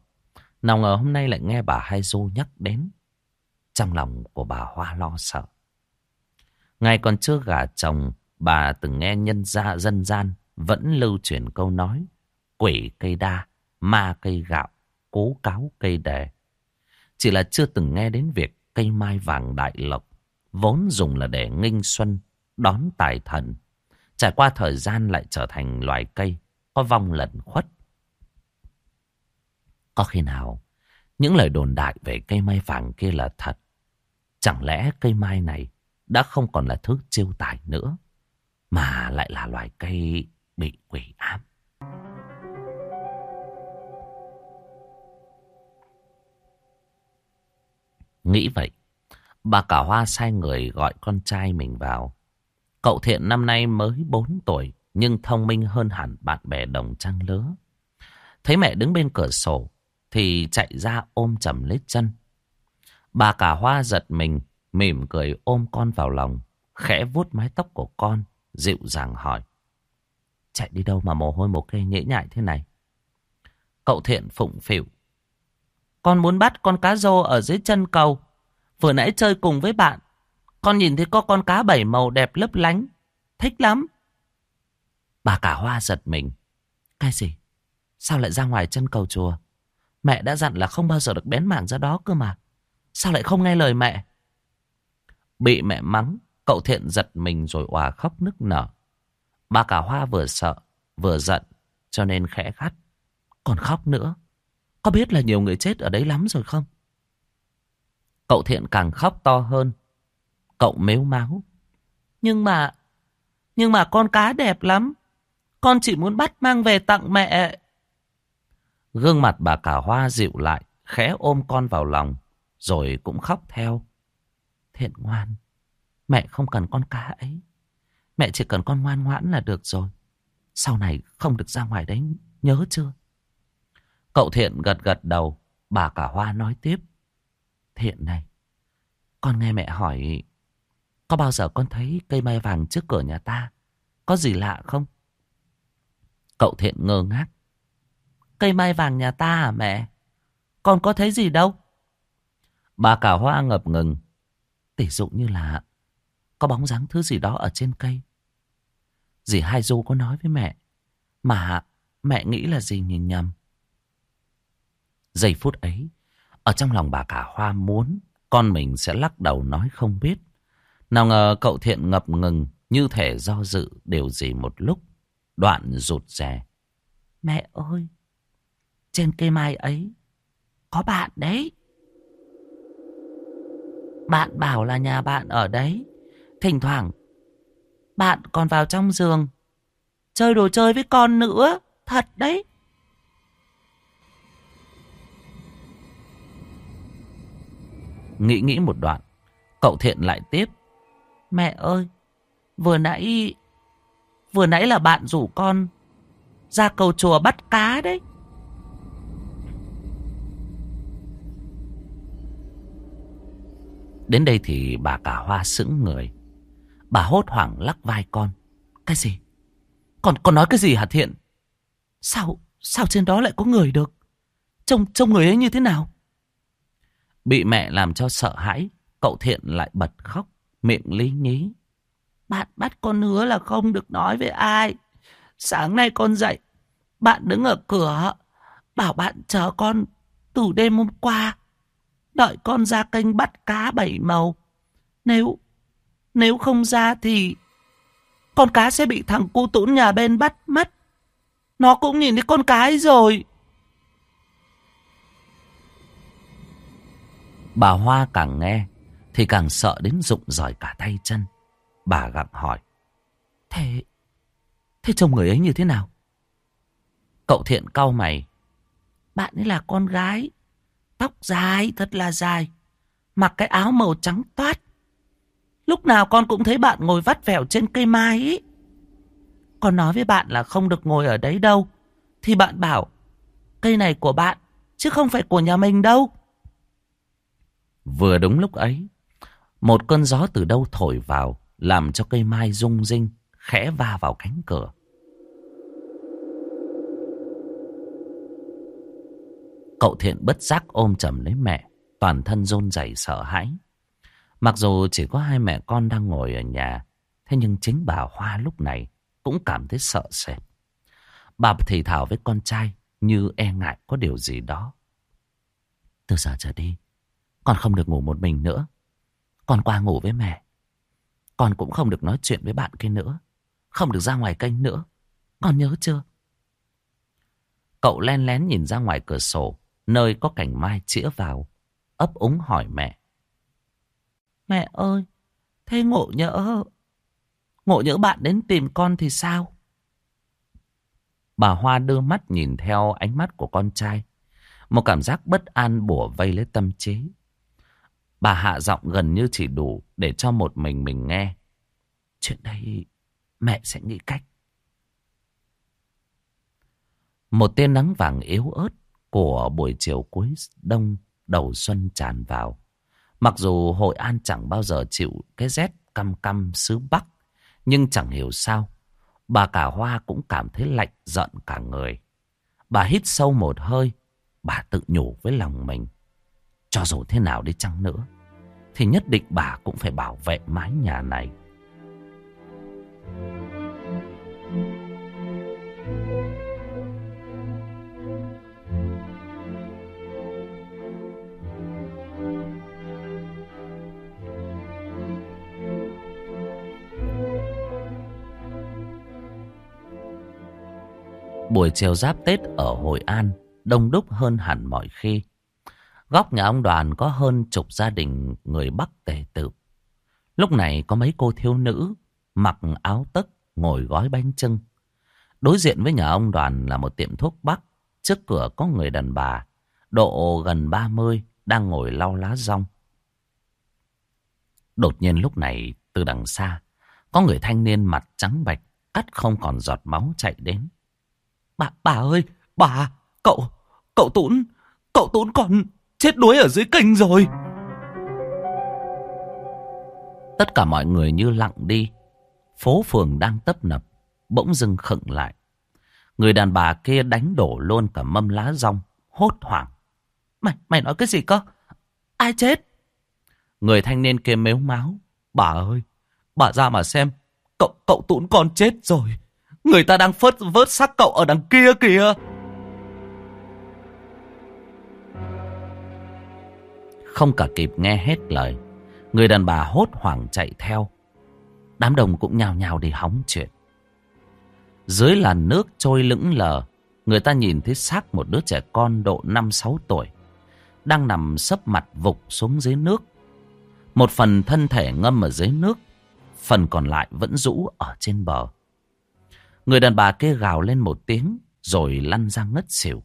Speaker 2: nào ngờ hôm nay lại nghe bà Hai Du nhắc đến. Trong lòng của bà Hoa lo sợ. Ngày còn chưa gả chồng, bà từng nghe nhân gia dân gian vẫn lưu truyền câu nói quỷ cây đa, ma cây gạo, cố cáo cây đề. Chỉ là chưa từng nghe đến việc cây mai vàng đại lộc, vốn dùng là để nghinh xuân, đón tài thần. Trải qua thời gian lại trở thành loài cây, có vong lẩn khuất. Có khi nào, những lời đồn đại về cây mai vàng kia là thật. Chẳng lẽ cây mai này đã không còn là thứ chiêu tài nữa, mà lại là loài cây bị quỷ ám. Nghĩ vậy, bà cả hoa sai người gọi con trai mình vào. Cậu thiện năm nay mới 4 tuổi, nhưng thông minh hơn hẳn bạn bè đồng trang lứa. Thấy mẹ đứng bên cửa sổ, thì chạy ra ôm chầm lấy chân. Bà cả hoa giật mình, mỉm cười ôm con vào lòng, khẽ vuốt mái tóc của con, dịu dàng hỏi. Chạy đi đâu mà mồ hôi mồ kê nhễ nhại thế này? Cậu thiện phụng phịu. Con muốn bắt con cá rô ở dưới chân cầu. Vừa nãy chơi cùng với bạn. Con nhìn thấy có con cá bảy màu đẹp lấp lánh. Thích lắm. Bà cả hoa giật mình. Cái gì? Sao lại ra ngoài chân cầu chùa? Mẹ đã dặn là không bao giờ được bén mảng ra đó cơ mà. Sao lại không nghe lời mẹ? Bị mẹ mắng, cậu thiện giật mình rồi òa khóc nức nở. Bà cả hoa vừa sợ, vừa giận, cho nên khẽ gắt. Còn khóc nữa. Có biết là nhiều người chết ở đấy lắm rồi không? Cậu thiện càng khóc to hơn. Cậu mếu máu. Nhưng mà, nhưng mà con cá đẹp lắm. Con chỉ muốn bắt mang về tặng mẹ. Gương mặt bà cả hoa dịu lại, khẽ ôm con vào lòng, rồi cũng khóc theo. Thiện ngoan, mẹ không cần con cá ấy. Mẹ chỉ cần con ngoan ngoãn là được rồi. Sau này không được ra ngoài đấy, nhớ chưa? Cậu Thiện gật gật đầu, bà cả Hoa nói tiếp. Thiện này, con nghe mẹ hỏi, có bao giờ con thấy cây mai vàng trước cửa nhà ta? Có gì lạ không? Cậu Thiện ngơ ngác. Cây mai vàng nhà ta à mẹ? Con có thấy gì đâu? Bà cả Hoa ngập ngừng. Tỷ dụ như là có bóng dáng thứ gì đó ở trên cây. Dì Hai Du có nói với mẹ. Mà mẹ nghĩ là gì nhìn nhầm. Giây phút ấy, ở trong lòng bà cả Hoa muốn con mình sẽ lắc đầu nói không biết. Nào ngờ cậu thiện ngập ngừng như thể do dự điều gì một lúc. Đoạn rụt rè. Mẹ ơi, trên cây mai ấy có bạn đấy. Bạn bảo là nhà bạn ở đấy. Thỉnh thoảng bạn còn vào trong giường chơi đồ chơi với con nữa. Thật đấy. Nghĩ nghĩ một đoạn, Cậu thiện lại tiếp. Mẹ ơi, vừa nãy... Vừa nãy là bạn rủ con ra cầu chùa bắt cá đấy. Đến đây thì bà cả hoa sững người. Bà hốt hoảng lắc vai con. Cái gì? Con, con nói cái gì hả Thiện? Sao, sao trên đó lại có người được? Trông, trông người ấy như thế nào? Bị mẹ làm cho sợ hãi, cậu Thiện lại bật khóc, miệng lý nhí. Bạn bắt con hứa là không được nói với ai. Sáng nay con dậy, bạn đứng ở cửa, bảo bạn chờ con từ đêm hôm qua. Đợi con ra kênh bắt cá bảy màu. Nếu, nếu không ra thì con cá sẽ bị thằng cu tũn nhà bên bắt mất. Nó cũng nhìn thấy con cá ấy rồi. Bà Hoa càng nghe thì càng sợ đến rụng rời cả tay chân. Bà gặng hỏi. Thế, thế chồng người ấy như thế nào? Cậu thiện cau mày. Bạn ấy là con gái. Tóc dài, thật là dài. Mặc cái áo màu trắng toát. Lúc nào con cũng thấy bạn ngồi vắt vẻo trên cây mai ấy. Con nói với bạn là không được ngồi ở đấy đâu. Thì bạn bảo, cây này của bạn, chứ không phải của nhà mình đâu. Vừa đúng lúc ấy, một cơn gió từ đâu thổi vào, làm cho cây mai rung rinh, khẽ va vào cánh cửa. Cậu thiện bất giác ôm chầm lấy mẹ, toàn thân rôn rẩy sợ hãi. Mặc dù chỉ có hai mẹ con đang ngồi ở nhà, thế nhưng chính bà Hoa lúc này cũng cảm thấy sợ sệt. Bà thì thảo với con trai như e ngại có điều gì đó. Từ giờ trở đi, con không được ngủ một mình nữa. Con qua ngủ với mẹ. Con cũng không được nói chuyện với bạn kia nữa. Không được ra ngoài kênh nữa. Con nhớ chưa? Cậu len lén nhìn ra ngoài cửa sổ, nơi có cảnh mai chĩa vào, ấp úng hỏi mẹ. Mẹ ơi, thế ngộ nhỡ, ngộ nhỡ bạn đến tìm con thì sao? Bà Hoa đưa mắt nhìn theo ánh mắt của con trai. Một cảm giác bất an bủa vây lấy tâm trí. Bà hạ giọng gần như chỉ đủ để cho một mình mình nghe. Chuyện đây mẹ sẽ nghĩ cách. Một tia nắng vàng yếu ớt của buổi chiều cuối đông đầu xuân tràn vào. Mặc dù Hội An chẳng bao giờ chịu cái rét căm căm xứ Bắc, nhưng chẳng hiểu sao, bà cả Hoa cũng cảm thấy lạnh giận cả người. Bà hít sâu một hơi, bà tự nhủ với lòng mình. Cho dù thế nào đi chăng nữa, thì nhất định bà cũng phải bảo vệ mái nhà này. Buổi chiều giáp Tết ở Hội An đông đúc hơn hẳn mọi khi. Góc nhà ông đoàn có hơn chục gia đình người Bắc tề tự. Lúc này có mấy cô thiếu nữ mặc áo tất ngồi gói bánh trưng. Đối diện với nhà ông đoàn là một tiệm thuốc Bắc. Trước cửa có người đàn bà, độ gần 30, đang ngồi lau lá rong. Đột nhiên lúc này, từ đằng xa, có người thanh niên mặt trắng bạch, cắt không còn giọt máu chạy đến. Bà, bà ơi, bà, cậu, cậu Tún, cậu Tún còn chết đuối ở dưới kênh rồi. Tất cả mọi người như lặng đi. Phố phường đang tấp nập, bỗng dưng khựng lại. Người đàn bà kia đánh đổ luôn cả mâm lá rong, hốt hoảng. Mày, mày nói cái gì cơ? Ai chết? Người thanh niên kia mếu máu. Bà ơi, bà ra mà xem, cậu, cậu tụn con chết rồi. Người ta đang phớt vớt xác cậu ở đằng kia kìa. Không cả kịp nghe hết lời. Người đàn bà hốt hoảng chạy theo. Đám đồng cũng nhào nhào để hóng chuyện. Dưới làn nước trôi lững lờ, người ta nhìn thấy xác một đứa trẻ con độ 5-6 tuổi. Đang nằm sấp mặt vục xuống dưới nước. Một phần thân thể ngâm ở dưới nước, phần còn lại vẫn rũ ở trên bờ. Người đàn bà kia gào lên một tiếng rồi lăn ra ngất xỉu.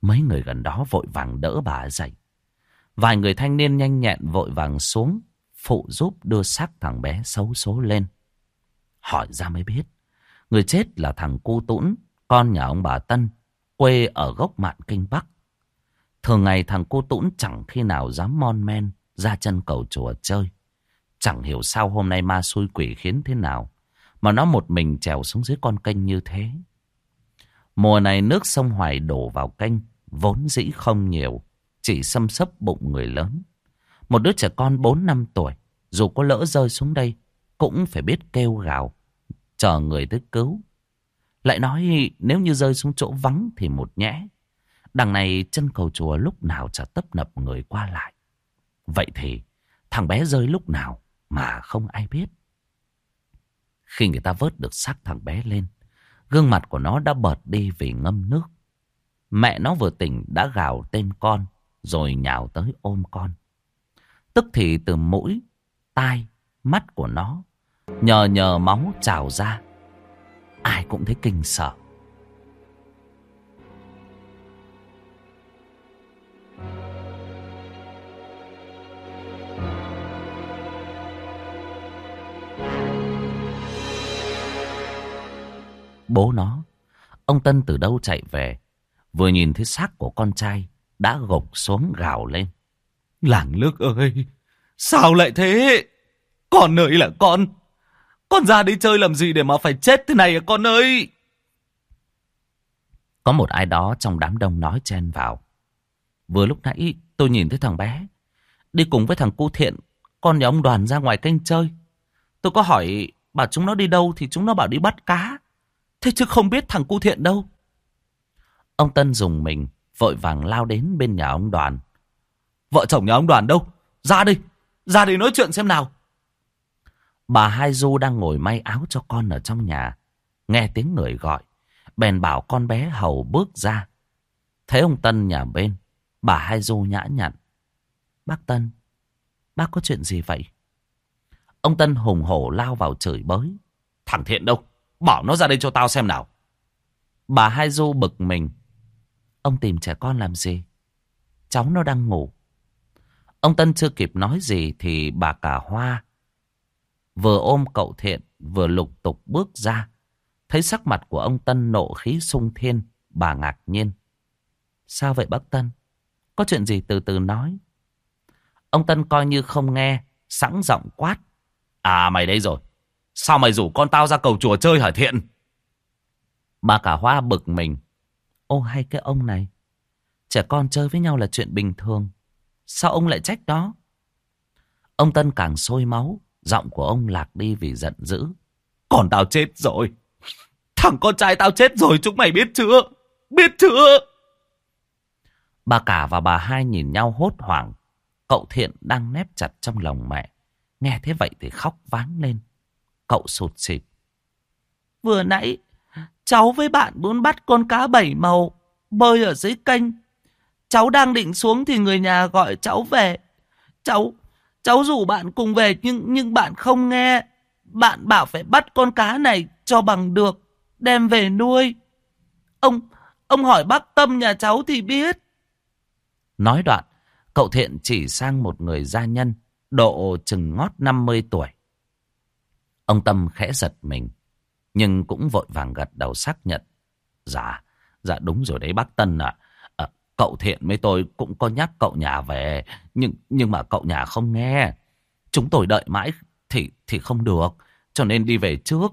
Speaker 2: Mấy người gần đó vội vàng đỡ bà dậy. Vài người thanh niên nhanh nhẹn vội vàng xuống phụ giúp đưa xác thằng bé xấu số lên. Hỏi ra mới biết, người chết là thằng cu tũn, con nhà ông bà Tân, quê ở gốc mạn kinh Bắc. Thường ngày thằng cu tũn chẳng khi nào dám mon men ra chân cầu chùa chơi. Chẳng hiểu sao hôm nay ma xui quỷ khiến thế nào, mà nó một mình trèo xuống dưới con kênh như thế. Mùa này nước sông Hoài đổ vào kênh, vốn dĩ không nhiều, chỉ xâm sấp bụng người lớn. Một đứa trẻ con 4 năm tuổi, dù có lỡ rơi xuống đây, cũng phải biết kêu gào, chờ người tới cứu. Lại nói nếu như rơi xuống chỗ vắng thì một nhẽ. Đằng này chân cầu chùa lúc nào chả tấp nập người qua lại. Vậy thì thằng bé rơi lúc nào mà không ai biết. Khi người ta vớt được xác thằng bé lên, gương mặt của nó đã bợt đi vì ngâm nước. Mẹ nó vừa tỉnh đã gào tên con, rồi nhào tới ôm con. Tức thì từ mũi, tai, mắt của nó, nhờ nhờ máu trào ra. Ai cũng thấy kinh sợ. Bố nó, ông Tân từ đâu chạy về, vừa nhìn thấy xác của con trai đã gục xuống gào lên.
Speaker 3: Làng nước ơi, sao lại thế? Con ơi là con, con ra đi chơi làm gì để mà phải chết thế này à con ơi?
Speaker 2: Có một ai đó trong đám đông nói chen vào. Vừa lúc nãy tôi nhìn thấy thằng bé, đi cùng với thằng cu thiện, con nhà ông đoàn ra ngoài kênh chơi. Tôi có hỏi bảo chúng nó đi đâu thì chúng nó bảo đi bắt cá. Thế chứ không biết thằng cu thiện đâu. Ông Tân dùng mình, vội vàng lao đến bên nhà ông đoàn.
Speaker 3: Vợ chồng nhà ông đoàn đâu? Ra đi, ra đi nói chuyện xem nào.
Speaker 2: Bà Hai Du đang ngồi may áo cho con ở trong nhà. Nghe tiếng người gọi, bèn bảo con bé hầu bước ra. Thấy ông Tân nhà bên, bà Hai Du nhã nhặn. Bác Tân, bác có chuyện gì vậy? Ông Tân hùng hổ lao vào chửi bới.
Speaker 3: Thằng Thiện đâu? Bảo nó ra đây cho tao xem nào.
Speaker 2: Bà Hai Du bực mình. Ông tìm trẻ con làm gì? Cháu nó đang ngủ. Ông Tân chưa kịp nói gì thì bà cả hoa vừa ôm cậu Thiện vừa lục tục bước ra. Thấy sắc mặt của ông Tân nộ khí sung thiên, bà ngạc nhiên. Sao vậy bác Tân? Có chuyện gì từ từ nói? Ông Tân coi như không nghe, sẵn giọng quát.
Speaker 3: À mày đây rồi. Sao mày rủ con tao ra cầu chùa chơi hả Thiện?
Speaker 2: Bà cả hoa bực mình. Ô hay cái ông này. Trẻ con chơi với nhau là chuyện bình thường. Sao ông lại trách đó? Ông Tân càng sôi máu. Giọng của ông lạc đi vì giận dữ.
Speaker 3: Còn tao chết rồi. Thằng con trai tao chết rồi chúng mày biết chưa? Biết chưa?
Speaker 2: Bà cả và bà hai nhìn nhau hốt hoảng. Cậu Thiện đang nép chặt trong lòng mẹ. Nghe thế vậy thì khóc váng lên. Cậu sụt xịt. Vừa nãy, cháu với bạn muốn bắt con cá bảy màu bơi ở dưới kênh. Cháu đang định xuống thì người nhà gọi cháu về. Cháu Cháu rủ bạn cùng về nhưng nhưng bạn không nghe. Bạn bảo phải bắt con cá này cho bằng được, đem về nuôi. Ông ông hỏi bác Tâm nhà cháu thì biết. Nói đoạn, cậu Thiện chỉ sang một người gia nhân, độ chừng ngót 50 tuổi. Ông Tâm khẽ giật mình, nhưng cũng vội vàng gật đầu xác nhận. Dạ, dạ đúng rồi đấy bác Tân ạ. Ờ, cậu Thiện với tôi cũng có nhắc cậu nhà về, nhưng nhưng mà cậu nhà không nghe. Chúng tôi đợi mãi thì thì không được, cho nên đi về trước.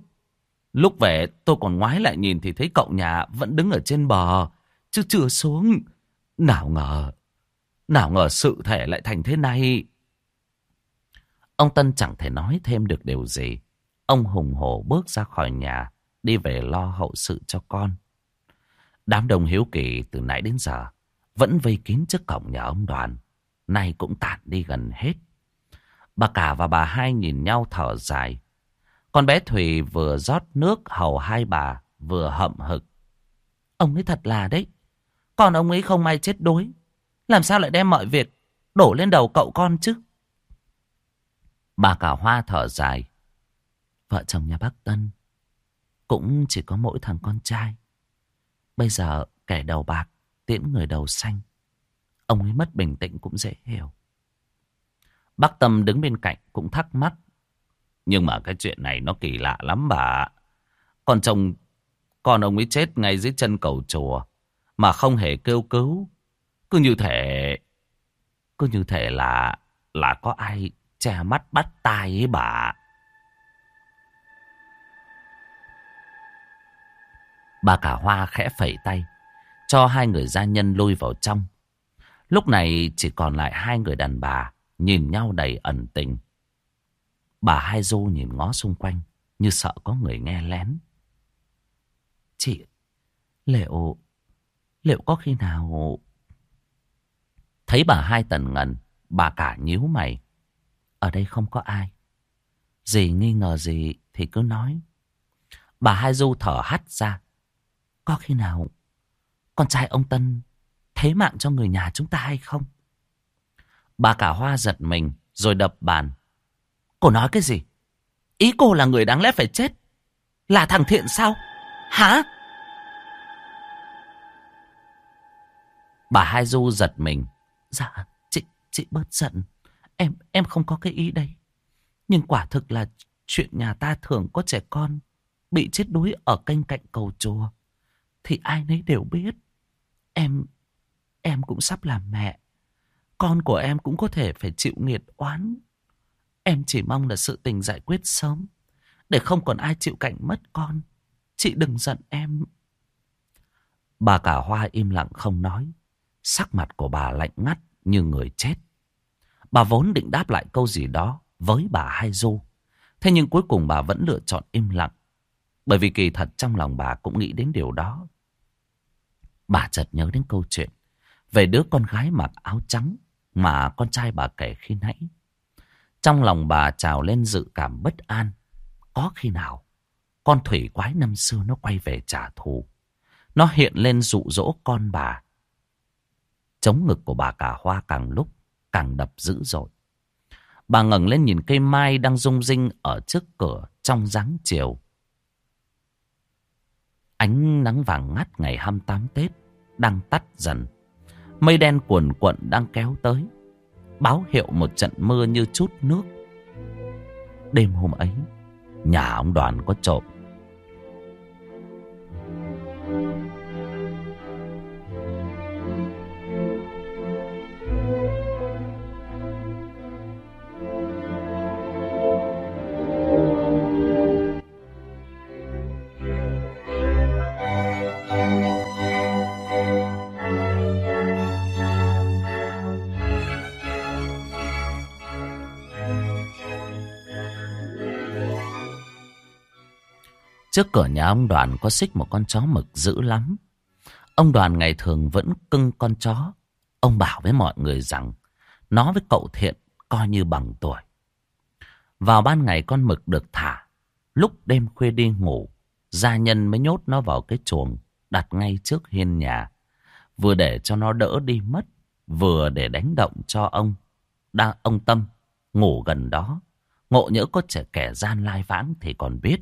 Speaker 2: Lúc về tôi còn ngoái lại nhìn thì thấy cậu nhà vẫn đứng ở trên bờ, chứ chưa xuống. Nào ngờ, nào ngờ sự thể lại thành thế này. Ông Tân chẳng thể nói thêm được điều gì. Ông hùng hổ bước ra khỏi nhà, đi về lo hậu sự cho con. Đám đông hiếu kỳ từ nãy đến giờ vẫn vây kín trước cổng nhà ông đoàn, nay cũng tản đi gần hết. Bà cả và bà hai nhìn nhau thở dài. Con bé Thùy vừa rót nước hầu hai bà, vừa hậm hực. Ông ấy thật là đấy. Còn ông ấy không may chết đuối. Làm sao lại đem mọi việc đổ lên đầu cậu con chứ? Bà cả hoa thở dài. Vợ chồng nhà bác Tân cũng chỉ có mỗi thằng con trai. Bây giờ kẻ đầu bạc tiễn người đầu xanh. Ông ấy mất bình tĩnh cũng dễ hiểu. Bác Tâm đứng bên cạnh cũng thắc mắc. Nhưng mà cái chuyện này nó kỳ lạ lắm bà. Con chồng, con ông ấy chết ngay dưới chân cầu chùa. Mà không hề kêu cứu. Cứ như thể, cứ như thể là, là có ai che mắt bắt tai ấy bà. Bà cả hoa khẽ phẩy tay, cho hai người gia nhân lui vào trong. Lúc này chỉ còn lại hai người đàn bà, nhìn nhau đầy ẩn tình. Bà hai du nhìn ngó xung quanh, như sợ có người nghe lén. Chị, liệu, liệu có khi nào... Thấy bà hai tần ngần, bà cả nhíu mày. Ở đây không có ai. Gì nghi ngờ gì thì cứ nói. Bà hai du thở hắt ra. Có khi nào con trai ông Tân thế mạng cho người nhà chúng ta hay không? Bà cả hoa giật mình rồi đập bàn. Cô nói cái gì? Ý cô là người đáng lẽ phải chết. Là thằng Thiện sao? Hả? Bà Hai Du giật mình. Dạ, chị, chị bớt giận. Em, em không có cái ý đấy. Nhưng quả thực là chuyện nhà ta thường có trẻ con bị chết đuối ở kênh cạnh cầu chùa thì ai nấy đều biết. Em, em cũng sắp làm mẹ. Con của em cũng có thể phải chịu nghiệt oán. Em chỉ mong là sự tình giải quyết sớm. Để không còn ai chịu cảnh mất con. Chị đừng giận em. Bà cả hoa im lặng không nói. Sắc mặt của bà lạnh ngắt như người chết. Bà vốn định đáp lại câu gì đó với bà Hai Du. Thế nhưng cuối cùng bà vẫn lựa chọn im lặng. Bởi vì kỳ thật trong lòng bà cũng nghĩ đến điều đó. Bà chợt nhớ đến câu chuyện về đứa con gái mặc áo trắng mà con trai bà kể khi nãy. Trong lòng bà trào lên dự cảm bất an. Có khi nào con thủy quái năm xưa nó quay về trả thù. Nó hiện lên dụ dỗ con bà. Chống ngực của bà cả hoa càng lúc càng đập dữ dội. Bà ngẩng lên nhìn cây mai đang rung rinh ở trước cửa trong dáng chiều. Ánh nắng vàng ngắt ngày 28 Tết đang tắt dần. Mây đen cuồn cuộn đang kéo tới. Báo hiệu một trận mưa như chút nước. Đêm hôm ấy, nhà ông đoàn có trộm Trước cửa nhà ông đoàn có xích một con chó mực dữ lắm. Ông đoàn ngày thường vẫn cưng con chó. Ông bảo với mọi người rằng nó với cậu thiện coi như bằng tuổi. Vào ban ngày con mực được thả. Lúc đêm khuya đi ngủ, gia nhân mới nhốt nó vào cái chuồng đặt ngay trước hiên nhà. Vừa để cho nó đỡ đi mất, vừa để đánh động cho ông. Đa, ông Tâm ngủ gần đó. Ngộ nhỡ có trẻ kẻ gian lai vãng thì còn biết.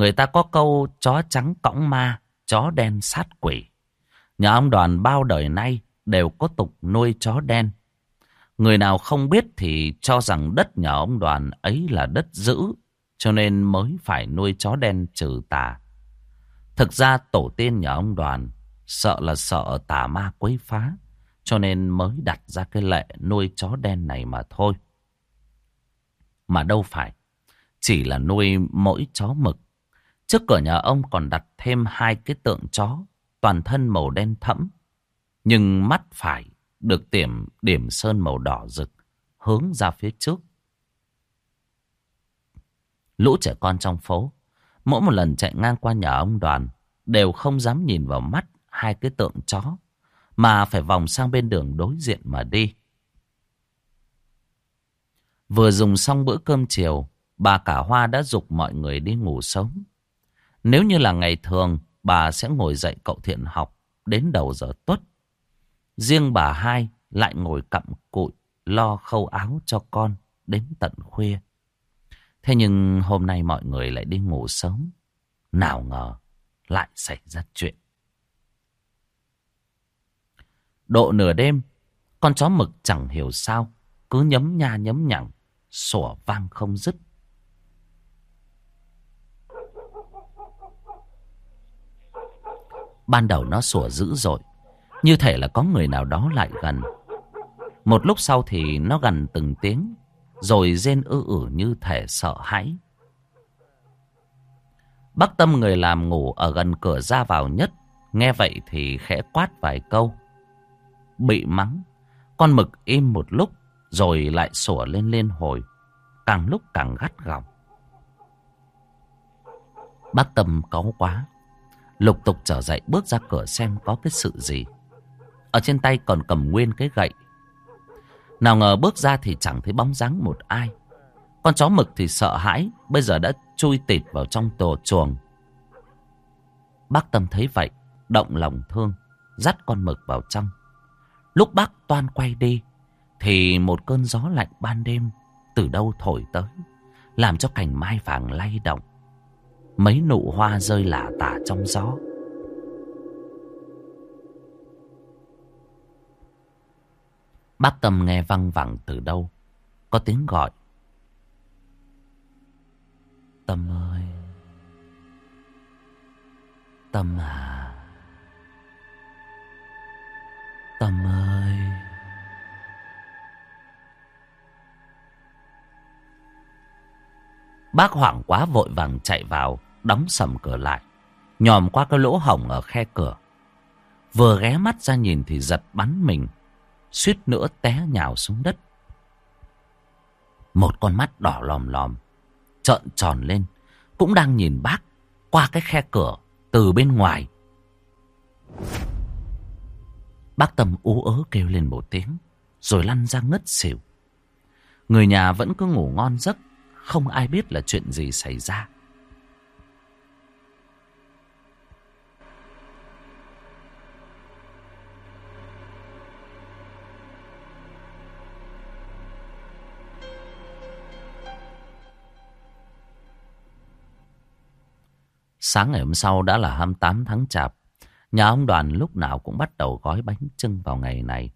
Speaker 2: Người ta có câu chó trắng cõng ma, chó đen sát quỷ. Nhà ông đoàn bao đời nay đều có tục nuôi chó đen. Người nào không biết thì cho rằng đất nhà ông đoàn ấy là đất giữ, cho nên mới phải nuôi chó đen trừ tà. Thực ra tổ tiên nhà ông đoàn sợ là sợ tà ma quấy phá, cho nên mới đặt ra cái lệ nuôi chó đen này mà thôi. Mà đâu phải, chỉ là nuôi mỗi chó mực Trước cửa nhà ông còn đặt thêm hai cái tượng chó, toàn thân màu đen thẫm. Nhưng mắt phải được tiệm điểm sơn màu đỏ rực, hướng ra phía trước. Lũ trẻ con trong phố, mỗi một lần chạy ngang qua nhà ông đoàn, đều không dám nhìn vào mắt hai cái tượng chó, mà phải vòng sang bên đường đối diện mà đi. Vừa dùng xong bữa cơm chiều, bà cả hoa đã dục mọi người đi ngủ sớm. Nếu như là ngày thường, bà sẽ ngồi dạy cậu thiện học đến đầu giờ tuất. Riêng bà hai lại ngồi cặm cụi lo khâu áo cho con đến tận khuya. Thế nhưng hôm nay mọi người lại đi ngủ sớm. Nào ngờ lại xảy ra chuyện. Độ nửa đêm, con chó mực chẳng hiểu sao.
Speaker 1: cứ nhấm nha nhấm nhẳng, sủa vang không dứt. Ban đầu nó sủa dữ dội, như thể là có người nào đó lại gần. Một lúc sau thì nó gần từng tiếng, rồi rên ư ử như thể sợ hãi. Bác Tâm người làm ngủ ở gần cửa ra vào nhất, nghe vậy thì khẽ quát vài câu. Bị mắng, con mực im một lúc, rồi lại sủa lên lên hồi, càng lúc càng gắt gỏng. Bác Tâm cáu quá, lục tục trở dậy bước ra cửa xem có cái sự gì. Ở trên tay còn cầm nguyên cái gậy. Nào ngờ bước ra thì chẳng thấy bóng dáng một ai. Con chó mực thì sợ hãi, bây giờ đã chui tịt vào trong tổ chuồng. Bác Tâm thấy vậy, động lòng thương, dắt con mực vào trong. Lúc bác toan quay đi, thì một cơn gió lạnh ban đêm từ đâu thổi tới, làm cho cành mai vàng lay động. Mấy nụ hoa rơi lả tả trong gió. Bác Tâm nghe văng vẳng từ đâu, có tiếng gọi. Tâm ơi! Tâm à! Tâm ơi! Bác hoảng quá vội vàng chạy vào, đóng sầm cửa lại, nhòm qua cái lỗ hổng ở khe cửa. Vừa ghé mắt ra nhìn thì giật bắn mình, suýt nữa té nhào xuống đất. Một con mắt đỏ lòm lòm, trợn tròn lên, cũng đang nhìn bác qua cái khe cửa từ bên ngoài. Bác Tâm ú ớ kêu lên một tiếng, rồi lăn ra ngất xỉu. Người nhà vẫn cứ ngủ ngon giấc, không ai biết là chuyện gì xảy ra. Sáng ngày hôm sau đã là 28 tháng chạp. Nhà ông đoàn lúc nào cũng bắt đầu gói bánh trưng vào ngày này.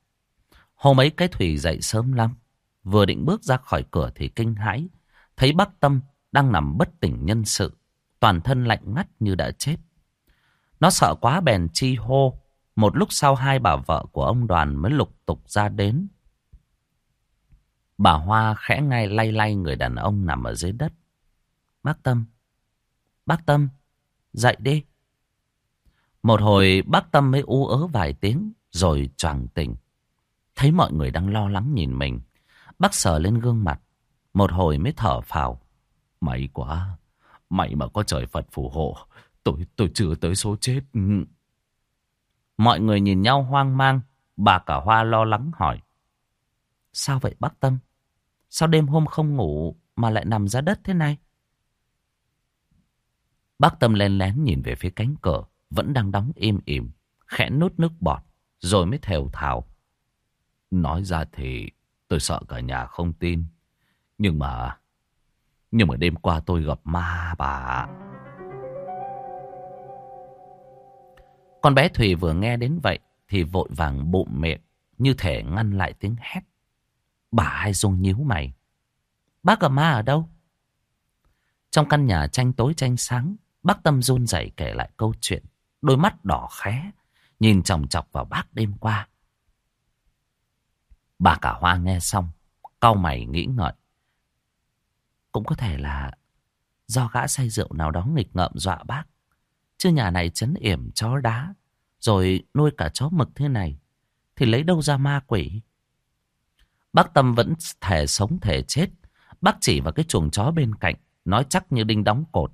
Speaker 1: Hôm ấy cái Thủy dậy sớm lắm. Vừa định bước ra khỏi cửa thì kinh hãi. Thấy bác Tâm đang nằm bất tỉnh nhân sự. Toàn thân lạnh ngắt như đã chết. Nó sợ quá bèn chi hô. Một lúc sau hai bà vợ của ông đoàn mới lục tục ra đến. Bà Hoa khẽ ngay lay lay người đàn ông nằm ở dưới đất. Bác Tâm, bác Tâm, dậy đi. Một hồi bác Tâm mới u ớ vài tiếng rồi choàng tỉnh. Thấy mọi người đang lo lắng nhìn mình. Bác sờ lên gương mặt. Một hồi mới thở phào. May quá. May mà có trời Phật phù hộ. Tôi, tôi chưa tới số chết. Ừ. Mọi người nhìn nhau hoang mang. Bà cả Hoa lo lắng hỏi. Sao vậy bác Tâm? Sao đêm hôm không ngủ mà lại nằm ra đất thế này? Bác Tâm len lén nhìn về phía cánh cửa, vẫn đang đóng im ỉm, khẽ nút nước bọt, rồi mới thều thào. Nói ra thì tôi sợ cả nhà không tin. Nhưng mà... Nhưng mà đêm qua tôi gặp ma bà. Con bé Thùy vừa nghe đến vậy thì vội vàng bụng miệng như thể ngăn lại tiếng hét. Bà hai dung nhíu mày. Bác gặp ma ở đâu? Trong căn nhà tranh tối tranh sáng, Bác Tâm run rẩy kể lại câu chuyện. Đôi mắt đỏ khé, nhìn chòng chọc vào bác đêm qua. Bà cả hoa nghe xong, cau mày nghĩ ngợi. Cũng có thể là do gã say rượu nào đó nghịch ngợm dọa bác. Chứ nhà này chấn yểm chó đá, rồi nuôi cả chó mực thế này, thì lấy đâu ra ma quỷ. Bác Tâm vẫn thể sống thể chết. Bác chỉ vào cái chuồng chó bên cạnh, nói chắc như đinh đóng cột.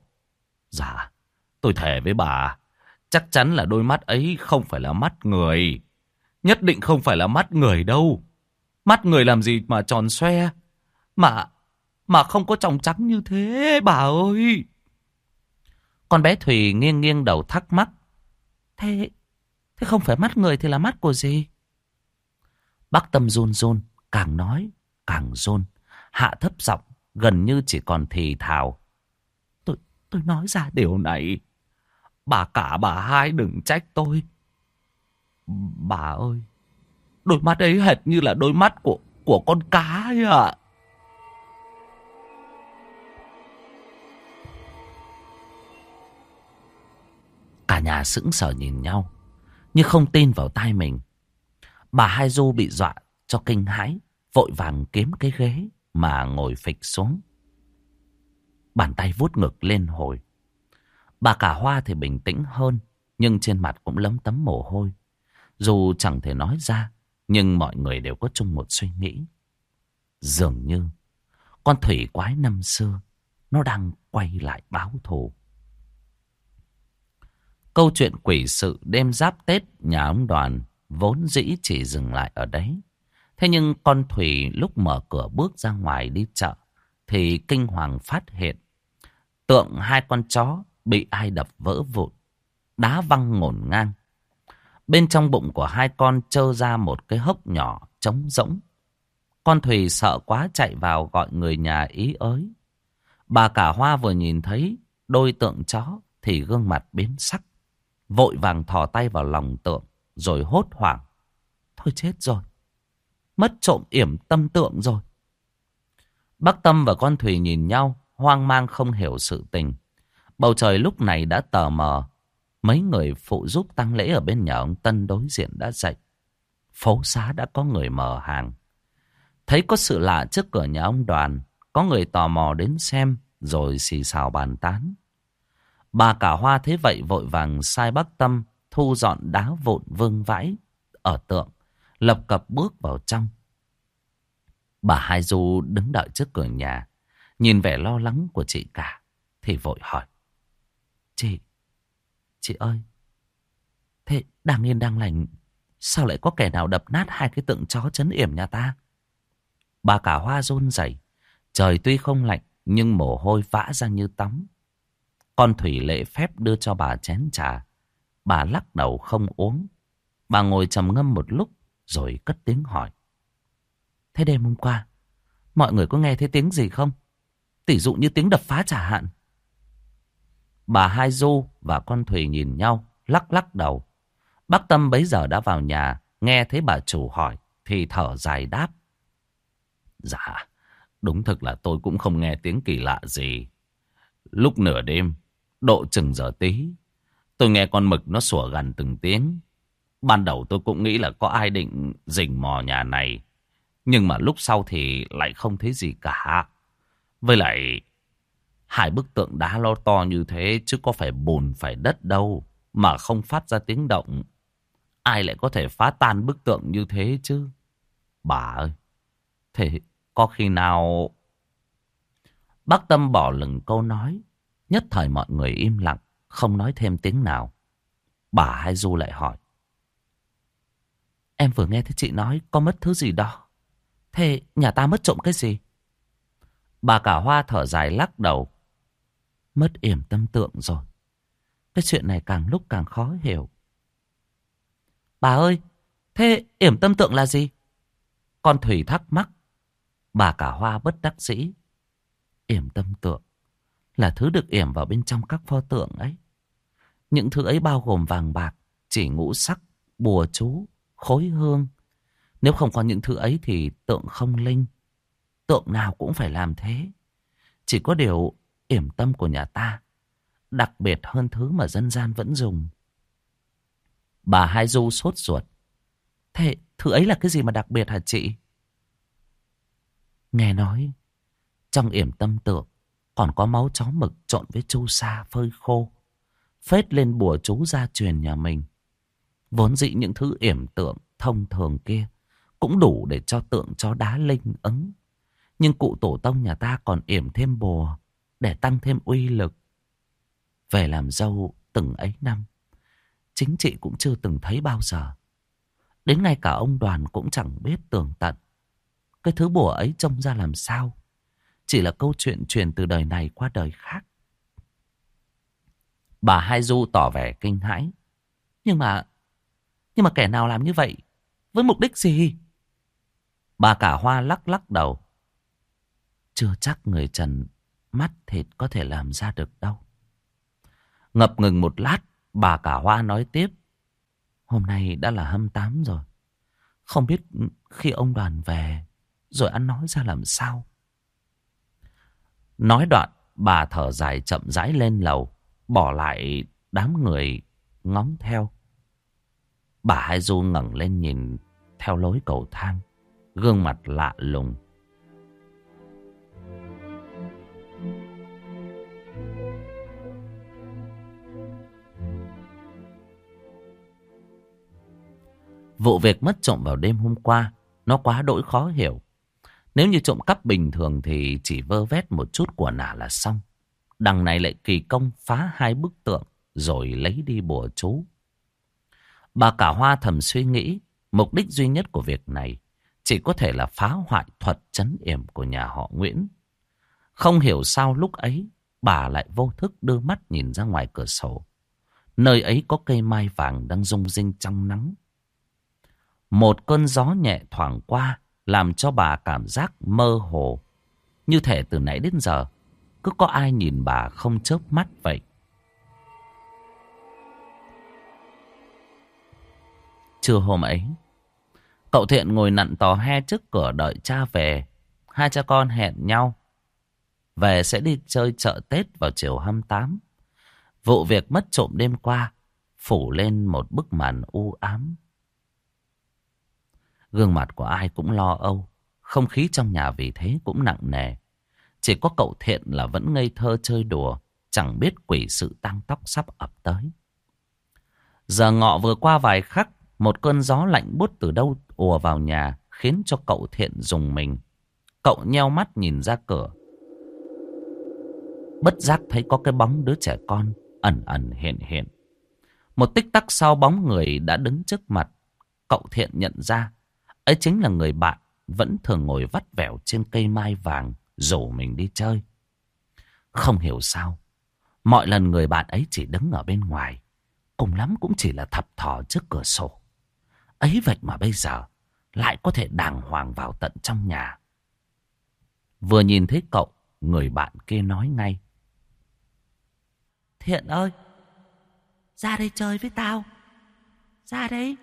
Speaker 1: Dạ, tôi thề với bà, chắc chắn là đôi mắt ấy không phải là mắt người. Nhất định không phải là mắt người đâu. Mắt người làm gì mà tròn xoe, mà mà không có tròng trắng như thế, bà ơi. Con bé Thùy nghiêng nghiêng đầu thắc mắc. Thế, thế không phải mắt người thì là mắt của gì? Bác Tâm run run, càng nói, càng run. Hạ thấp giọng, gần như chỉ còn thì thào. Tôi nói ra điều này. Bà cả bà hai đừng trách tôi. Bà ơi, đôi mắt ấy hệt như là đôi mắt của, của
Speaker 3: con cá ấy ạ.
Speaker 2: Cả nhà sững sờ nhìn nhau, như không tin vào tai mình. Bà Hai Du bị dọa cho kinh hãi, vội vàng kiếm cái ghế mà ngồi phịch xuống. Bàn tay vuốt ngực lên hồi. Bà cả hoa thì bình tĩnh hơn, nhưng trên mặt cũng lấm tấm mồ hôi. Dù chẳng thể nói ra, nhưng mọi người đều có chung một suy nghĩ. Dường như con thủy quái năm xưa, nó đang quay lại báo thù. Câu chuyện quỷ sự đêm giáp Tết nhà ông đoàn vốn dĩ chỉ dừng lại ở đấy. Thế nhưng con Thủy lúc mở cửa bước ra ngoài đi chợ thì kinh hoàng phát hiện. Tượng hai con chó bị ai đập vỡ vụn, đá văng ngổn ngang. Bên trong bụng của hai con trơ ra một cái hốc nhỏ trống rỗng. Con Thủy sợ quá chạy vào gọi người nhà ý ới. Bà cả hoa vừa nhìn thấy đôi tượng chó thì gương mặt biến sắc. Vội vàng thò tay vào lòng tượng rồi hốt hoảng. Thôi chết rồi. Mất trộm yểm tâm tượng rồi. Bác Tâm và con Thùy nhìn nhau, hoang mang không hiểu sự tình. Bầu trời lúc này đã tờ mờ. Mấy người phụ giúp tăng lễ ở bên nhà ông Tân đối diện đã dậy. Phố xá đã có người mở hàng. Thấy có sự lạ trước cửa nhà ông đoàn, có người tò mò đến xem rồi xì xào bàn tán. Bà cả hoa thế vậy vội vàng sai bác Tâm thu dọn đá vụn vương vãi ở tượng, lập cập bước vào trong. Bà Hai Du đứng đợi trước cửa nhà, nhìn vẻ lo lắng của chị cả, thì vội hỏi. Chị, chị ơi, thế đang yên đang lành, sao lại có kẻ nào đập nát hai cái tượng chó chấn yểm nhà ta? Bà cả hoa run rẩy, trời tuy không lạnh, nhưng mồ hôi vã ra như tắm. Con Thủy lệ phép đưa cho bà chén trà, Bà lắc đầu không uống. Bà ngồi trầm ngâm một lúc rồi cất tiếng hỏi. Thế đêm hôm qua, mọi người có nghe thấy tiếng gì không? Tỷ dụ như tiếng đập phá trả hạn. Bà Hai Du và con Thùy nhìn nhau, lắc lắc đầu. Bác Tâm bấy giờ đã vào nhà, nghe thấy bà chủ hỏi, thì thở dài đáp. Dạ, đúng thực là tôi cũng không nghe tiếng kỳ lạ gì. Lúc nửa đêm, độ chừng giờ tí, Tôi nghe con mực nó sủa gần từng tiếng. Ban đầu tôi cũng nghĩ là có ai định rình mò nhà này. Nhưng mà lúc sau thì lại không thấy gì cả. Với lại, hai bức tượng đá lo to như thế chứ có phải bùn phải đất đâu. Mà không phát ra tiếng động. Ai lại có thể phá tan bức tượng như thế chứ? Bà ơi, thế có khi nào... Bác Tâm bỏ lửng câu nói. Nhất thời mọi người im lặng. Không nói thêm tiếng nào. Bà Hai Du lại hỏi. Em vừa nghe thấy chị nói có mất thứ gì đó. Thế nhà ta mất trộm cái gì? Bà cả hoa thở dài lắc đầu. Mất yểm tâm tượng rồi. Cái chuyện này càng lúc càng khó hiểu. Bà ơi, thế yểm tâm tượng là gì? Con Thủy thắc mắc. Bà cả hoa bất đắc dĩ. Yểm tâm tượng là thứ được yểm vào bên trong các pho tượng ấy. Những thứ ấy bao gồm vàng bạc, chỉ ngũ sắc, bùa chú, khối hương. Nếu không có những thứ ấy thì tượng không linh. Tượng nào cũng phải làm thế. Chỉ có điều yểm tâm của nhà ta đặc biệt hơn thứ mà dân gian vẫn dùng. Bà Hai Du sốt ruột. Thế thứ ấy là cái gì mà đặc biệt hả chị? Nghe nói, trong yểm tâm tượng còn có máu chó mực trộn với chu sa phơi khô. Phết lên bùa chú gia truyền nhà mình. Vốn dĩ những thứ yểm tượng thông thường kia cũng đủ để cho tượng chó đá linh ứng. Nhưng cụ tổ tông nhà ta còn yểm thêm bùa để tăng thêm uy lực. Về làm dâu từng ấy năm, chính chị cũng chưa từng thấy bao giờ. Đến ngay cả ông đoàn cũng chẳng biết tường tận. Cái thứ bùa ấy trông ra làm sao chỉ là câu chuyện truyền từ đời này qua đời khác. Bà Hai Du tỏ vẻ kinh hãi. Nhưng mà, nhưng mà kẻ nào làm như vậy? Với mục đích gì? Bà cả hoa lắc lắc đầu. Chưa chắc người Trần mắt thịt có thể làm ra được đâu. Ngập ngừng một lát, bà cả hoa nói tiếp. Hôm nay đã là hâm tám rồi. Không biết khi ông đoàn về, rồi ăn nói ra làm sao. Nói đoạn, bà thở dài chậm rãi lên lầu, bỏ lại đám người ngóng theo. Bà Hai Du ngẩng lên nhìn theo lối cầu thang, gương mặt lạ lùng. Vụ việc mất trộm vào đêm hôm qua, nó quá đỗi khó hiểu. Nếu như trộm cắp bình thường thì chỉ vơ vét một chút của nả là xong. Đằng này lại kỳ công phá hai bức tượng rồi lấy đi bùa chú. Bà cả hoa thầm suy nghĩ, mục đích duy nhất của việc này chỉ có thể là phá hoại thuật chấn yểm của nhà họ Nguyễn. Không hiểu sao lúc ấy bà lại vô thức đưa mắt nhìn ra ngoài cửa sổ. Nơi ấy có cây mai vàng đang rung rinh trong nắng. Một cơn gió nhẹ thoảng qua làm cho bà cảm giác mơ hồ. Như thể từ nãy đến giờ cứ có ai nhìn bà không chớp mắt vậy. Trưa hôm ấy, cậu Thiện ngồi nặn tò he trước cửa đợi cha về. Hai cha con hẹn nhau. Về sẽ đi chơi chợ Tết vào chiều 28. Vụ việc mất trộm đêm qua phủ lên một bức màn u ám. Gương mặt của ai cũng lo âu. Không khí trong nhà vì thế cũng nặng nề. Chỉ có cậu Thiện là vẫn ngây thơ chơi đùa. Chẳng biết quỷ sự tăng tóc sắp ập tới. Giờ ngọ vừa qua vài khắc. Một cơn gió lạnh bút từ đâu ùa vào nhà. Khiến cho cậu Thiện dùng mình. Cậu nheo mắt nhìn ra cửa. Bất giác thấy có cái bóng đứa trẻ con ẩn ẩn hiện hiện. Một tích tắc sau bóng người đã đứng trước mặt. Cậu Thiện nhận ra Ấy chính là người bạn vẫn thường ngồi vắt vẻo trên cây mai vàng rủ mình đi chơi. Không hiểu sao, mọi lần người bạn ấy chỉ đứng ở bên ngoài, cùng lắm cũng chỉ là thập thò trước cửa sổ. Ấy vậy mà bây giờ lại có thể đàng hoàng vào tận trong nhà. Vừa nhìn thấy cậu, người bạn kia nói ngay. Thiện ơi, ra đây chơi với tao. Ra đây.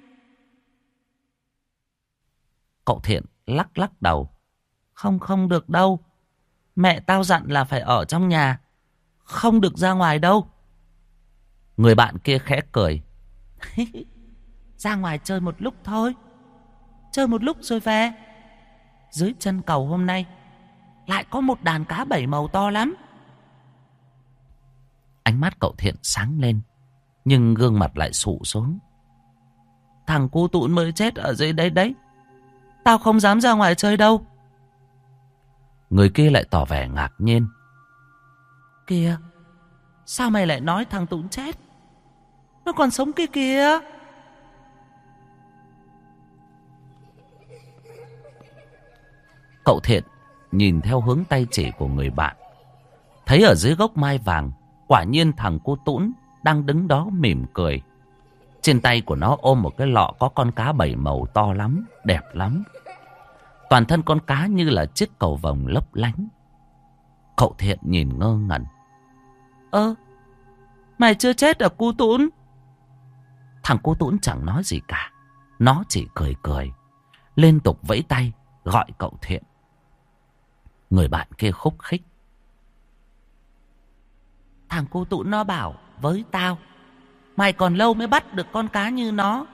Speaker 2: Cậu Thiện lắc lắc đầu. Không không được đâu. Mẹ tao dặn là phải ở trong nhà. Không được ra ngoài đâu. Người bạn kia khẽ cười. (laughs) ra ngoài chơi một lúc thôi. Chơi một lúc rồi về. Dưới chân cầu hôm nay, lại có một đàn cá bảy màu to lắm. Ánh mắt cậu Thiện sáng lên. Nhưng gương mặt lại sụ xuống. Thằng cu tụn mới chết ở dưới đấy đấy. Tao không dám ra ngoài chơi đâu Người kia lại tỏ vẻ ngạc nhiên Kìa, Sao mày lại nói thằng tụn chết Nó còn sống kia kìa Cậu thiện Nhìn theo hướng tay chỉ của người bạn Thấy ở dưới gốc mai vàng Quả nhiên thằng cô Tũn Đang đứng đó mỉm cười trên tay của nó ôm một cái lọ có con cá bảy màu to lắm, đẹp lắm. Toàn thân con cá như là chiếc cầu vồng lấp lánh. Cậu thiện nhìn ngơ ngẩn. Ơ, mày chưa chết à cô tũn? Thằng cô tũn chẳng nói gì cả. Nó chỉ cười cười. Liên tục vẫy tay gọi cậu thiện. Người bạn kia khúc khích. Thằng cô tụ nó bảo, với tao, Mày còn lâu mới bắt được con cá như nó.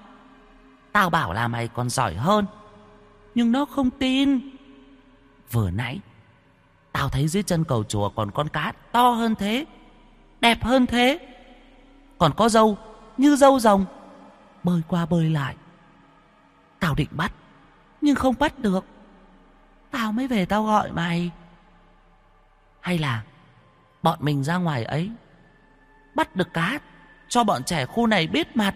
Speaker 2: Tao bảo là mày còn giỏi hơn, Nhưng nó không tin. Vừa nãy, Tao thấy dưới chân cầu chùa còn con cá to hơn thế, Đẹp hơn thế. Còn có dâu, Như dâu rồng, Bơi qua bơi lại. Tao định bắt, Nhưng không bắt được. Tao mới về tao gọi mày Hay là Bọn mình ra ngoài ấy Bắt được cá cho bọn trẻ khu này biết mặt.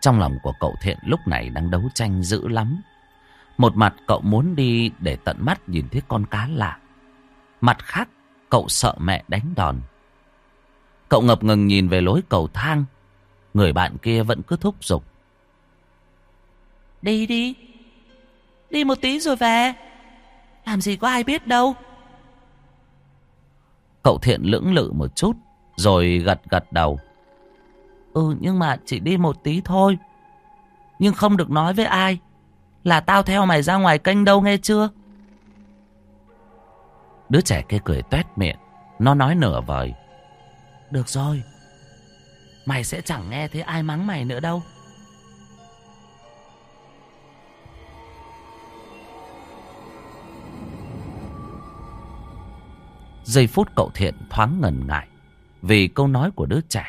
Speaker 2: Trong lòng của cậu Thiện lúc này đang đấu tranh dữ lắm. Một mặt cậu muốn đi để tận mắt nhìn thấy con cá lạ. Mặt khác, cậu sợ mẹ đánh đòn. Cậu ngập ngừng nhìn về lối cầu thang. Người bạn kia vẫn cứ thúc giục. Đi đi. Đi một tí rồi về. Làm gì có ai biết đâu. Cậu thiện lưỡng lự một chút Rồi gật gật đầu Ừ nhưng mà chỉ đi một tí thôi. Nhưng không được nói với ai. Là tao theo mày ra ngoài kênh đâu nghe chưa?
Speaker 1: Đứa trẻ kia cười tuét miệng. Nó nói nửa vời.
Speaker 2: Được rồi. Mày sẽ chẳng nghe thấy ai mắng mày nữa đâu.
Speaker 1: Giây phút cậu thiện thoáng ngần ngại vì câu nói của đứa trẻ.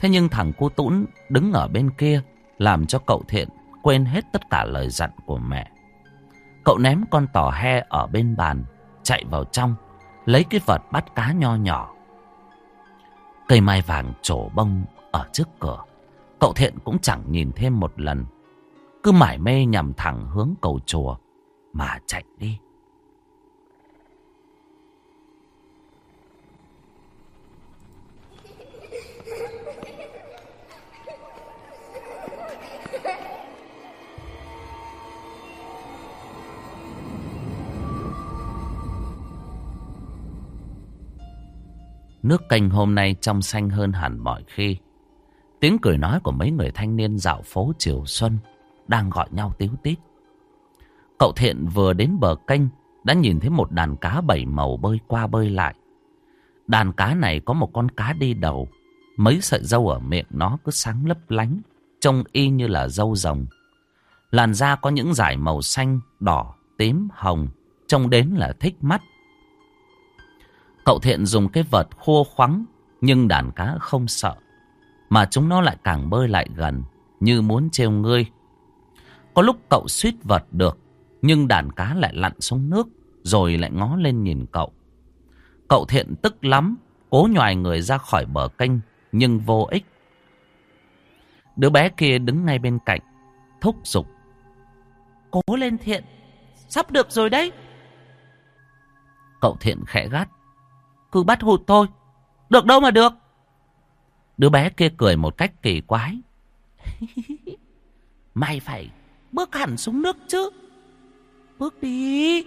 Speaker 1: Thế nhưng thằng cô tũn đứng ở bên kia làm cho cậu thiện quên hết tất cả lời dặn của mẹ. Cậu ném con tò he ở bên bàn, chạy vào trong, lấy cái vật bắt cá nho nhỏ. Cây mai vàng trổ bông ở trước cửa. Cậu thiện cũng chẳng nhìn thêm một lần. Cứ mải mê nhằm thẳng hướng cầu chùa mà chạy đi. Nước canh hôm nay trong xanh hơn hẳn mọi khi. Tiếng cười nói của mấy người thanh niên dạo phố chiều xuân đang gọi nhau tiếu tít. Cậu thiện vừa đến bờ kênh đã nhìn thấy một đàn cá bảy màu bơi qua bơi lại. Đàn cá này có một con cá đi đầu, mấy sợi dâu ở miệng nó cứ sáng lấp lánh, trông y như là dâu rồng. Làn da có những dải màu xanh, đỏ, tím, hồng, trông đến là thích mắt. Cậu thiện dùng cái vật khô khoắng, Nhưng đàn cá không sợ, Mà chúng nó lại càng bơi lại gần, Như muốn trêu ngươi. Có lúc cậu suýt vật được, Nhưng đàn cá lại lặn xuống nước, Rồi lại ngó lên nhìn cậu. Cậu thiện tức lắm, Cố nhòi người ra khỏi bờ kênh, Nhưng vô ích. Đứa bé kia đứng ngay bên cạnh, Thúc giục.
Speaker 2: Cố lên thiện, Sắp được rồi đấy.
Speaker 1: Cậu thiện khẽ gắt
Speaker 2: cứ bắt hụt thôi. Được đâu mà được.
Speaker 1: Đứa bé kia cười một cách kỳ quái. (laughs)
Speaker 2: Mày phải bước hẳn xuống nước chứ. Bước đi.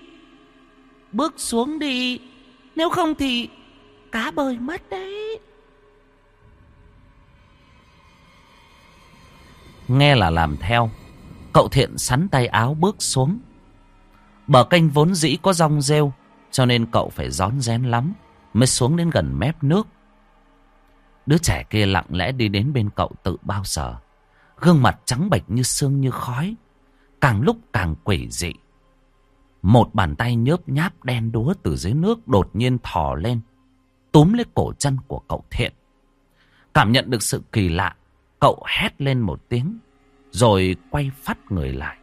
Speaker 2: Bước xuống đi. Nếu không thì cá bơi mất đấy.
Speaker 1: Nghe là làm theo. Cậu thiện sắn tay áo bước xuống. Bờ kênh vốn dĩ có rong rêu. Cho nên cậu phải rón rén lắm mới xuống đến gần mép nước. Đứa trẻ kia lặng lẽ đi đến bên cậu tự bao giờ. Gương mặt trắng bệch như xương như khói. Càng lúc càng quỷ dị. Một bàn tay nhớp nháp đen đúa từ dưới nước đột nhiên thò lên. Túm lấy cổ chân của cậu thiện. Cảm nhận được sự kỳ lạ. Cậu hét lên một tiếng. Rồi quay phát người lại.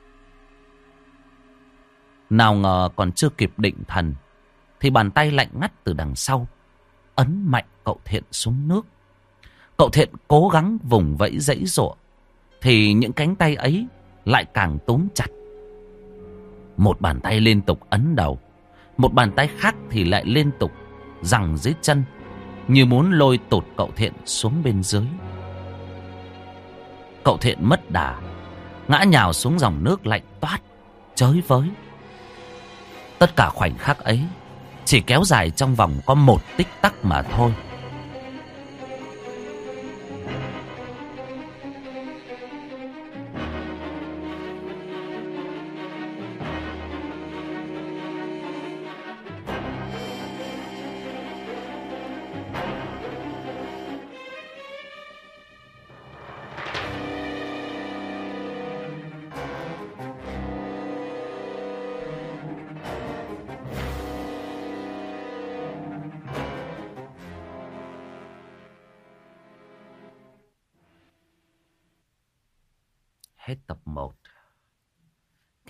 Speaker 1: Nào ngờ còn chưa kịp định thần thì bàn tay lạnh ngắt từ đằng sau ấn mạnh cậu thiện xuống nước. Cậu thiện cố gắng vùng vẫy dãy rụa thì những cánh tay ấy lại càng túm chặt. Một bàn tay liên tục ấn đầu, một bàn tay khác thì lại liên tục giằng dưới chân như muốn lôi tụt cậu thiện xuống bên dưới. Cậu thiện mất đà, ngã nhào xuống dòng nước lạnh toát, chới với. Tất cả khoảnh khắc ấy chỉ kéo dài trong vòng có một tích tắc mà thôi.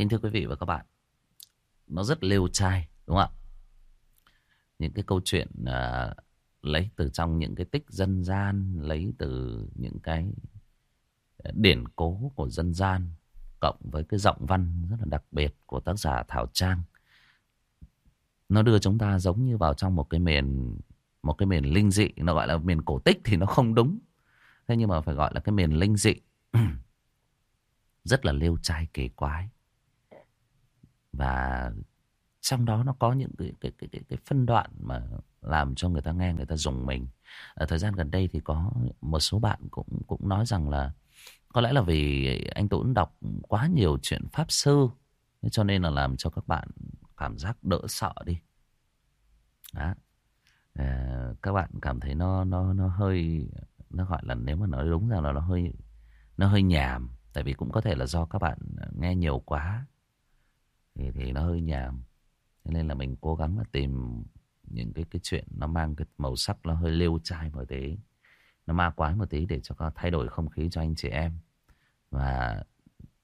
Speaker 1: Kính thưa quý vị và các bạn Nó rất liêu trai đúng không ạ? Những cái câu chuyện uh, Lấy từ trong những cái tích dân gian Lấy từ những cái à, Điển cố của dân gian Cộng với cái giọng văn Rất là đặc biệt của tác giả Thảo Trang Nó đưa chúng ta giống như vào trong một cái miền Một cái miền linh dị. Nó gọi là miền cổ tích thì nó không đúng. Thế nhưng mà phải gọi là cái miền linh dị. (clears throat) Rất là liêu trai kỳ quái và
Speaker 2: trong đó nó có những cái cái cái cái, cái phân đoạn mà làm cho người ta nghe người ta dùng mình. Ở thời gian gần đây thì có một số bạn cũng cũng nói rằng là có lẽ là vì anh Tuấn đọc quá nhiều chuyện pháp sư cho nên là làm cho các bạn cảm giác đỡ sợ đi. Đó. À, các bạn cảm thấy nó nó nó hơi nó gọi là nếu mà nói đúng ra là nó hơi nó hơi nhàm tại vì cũng có thể là do các bạn nghe nhiều quá thì thì nó hơi nhàm. Thế nên là mình cố gắng là tìm những cái cái chuyện nó mang cái màu sắc nó hơi liêu trai một tí. Nó ma quái một tí để cho có thay đổi không khí cho anh chị em. Và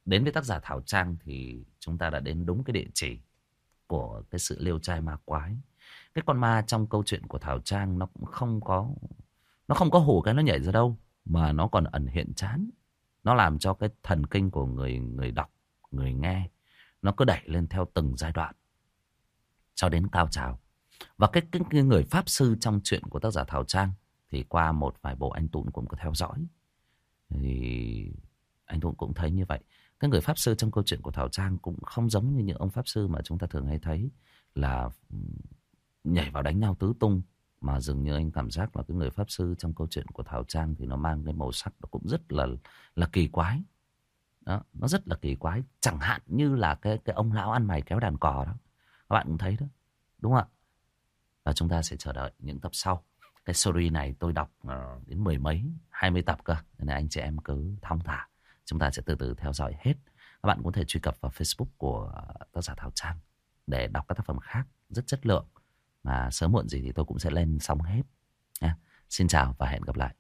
Speaker 2: đến với tác giả Thảo Trang thì chúng ta đã đến đúng cái địa chỉ của cái sự liêu trai ma quái. Cái con ma trong câu chuyện của Thảo Trang nó cũng không có, nó không có hổ cái nó nhảy ra đâu, mà nó còn ẩn hiện chán. Nó làm cho cái thần kinh của người người đọc, người nghe nó cứ đẩy lên theo từng giai đoạn. Cho đến cao trào. Và cái, cái, cái người pháp sư trong chuyện của tác giả Thảo Trang thì qua một vài bộ anh Tún cũng có theo dõi. Thì anh Tún cũng thấy như vậy. Cái người pháp sư trong câu chuyện của Thảo Trang cũng không giống như những ông pháp sư mà chúng ta thường hay thấy là nhảy vào đánh nhau tứ tung. Mà dường như anh cảm giác là cái người pháp sư trong câu chuyện của Thảo Trang thì nó mang cái màu sắc nó cũng rất là là kỳ quái đó, nó rất là kỳ quái. Chẳng hạn như là cái cái ông lão ăn mày kéo đàn cò đó. Các bạn cũng thấy đó, đúng không ạ? Và chúng ta sẽ chờ đợi những tập sau. Cái story này tôi đọc ờ, đến mười mấy, hai mươi tập cơ. Nên anh chị em cứ thong thả. Chúng ta sẽ từ từ theo dõi hết. Các bạn có thể truy cập vào facebook của ờ, tác giả thảo trang để đọc các tác phẩm khác rất chất lượng. Mà sớm muộn gì thì tôi cũng sẽ lên xong hết nha. Xin chào và hẹn gặp lại.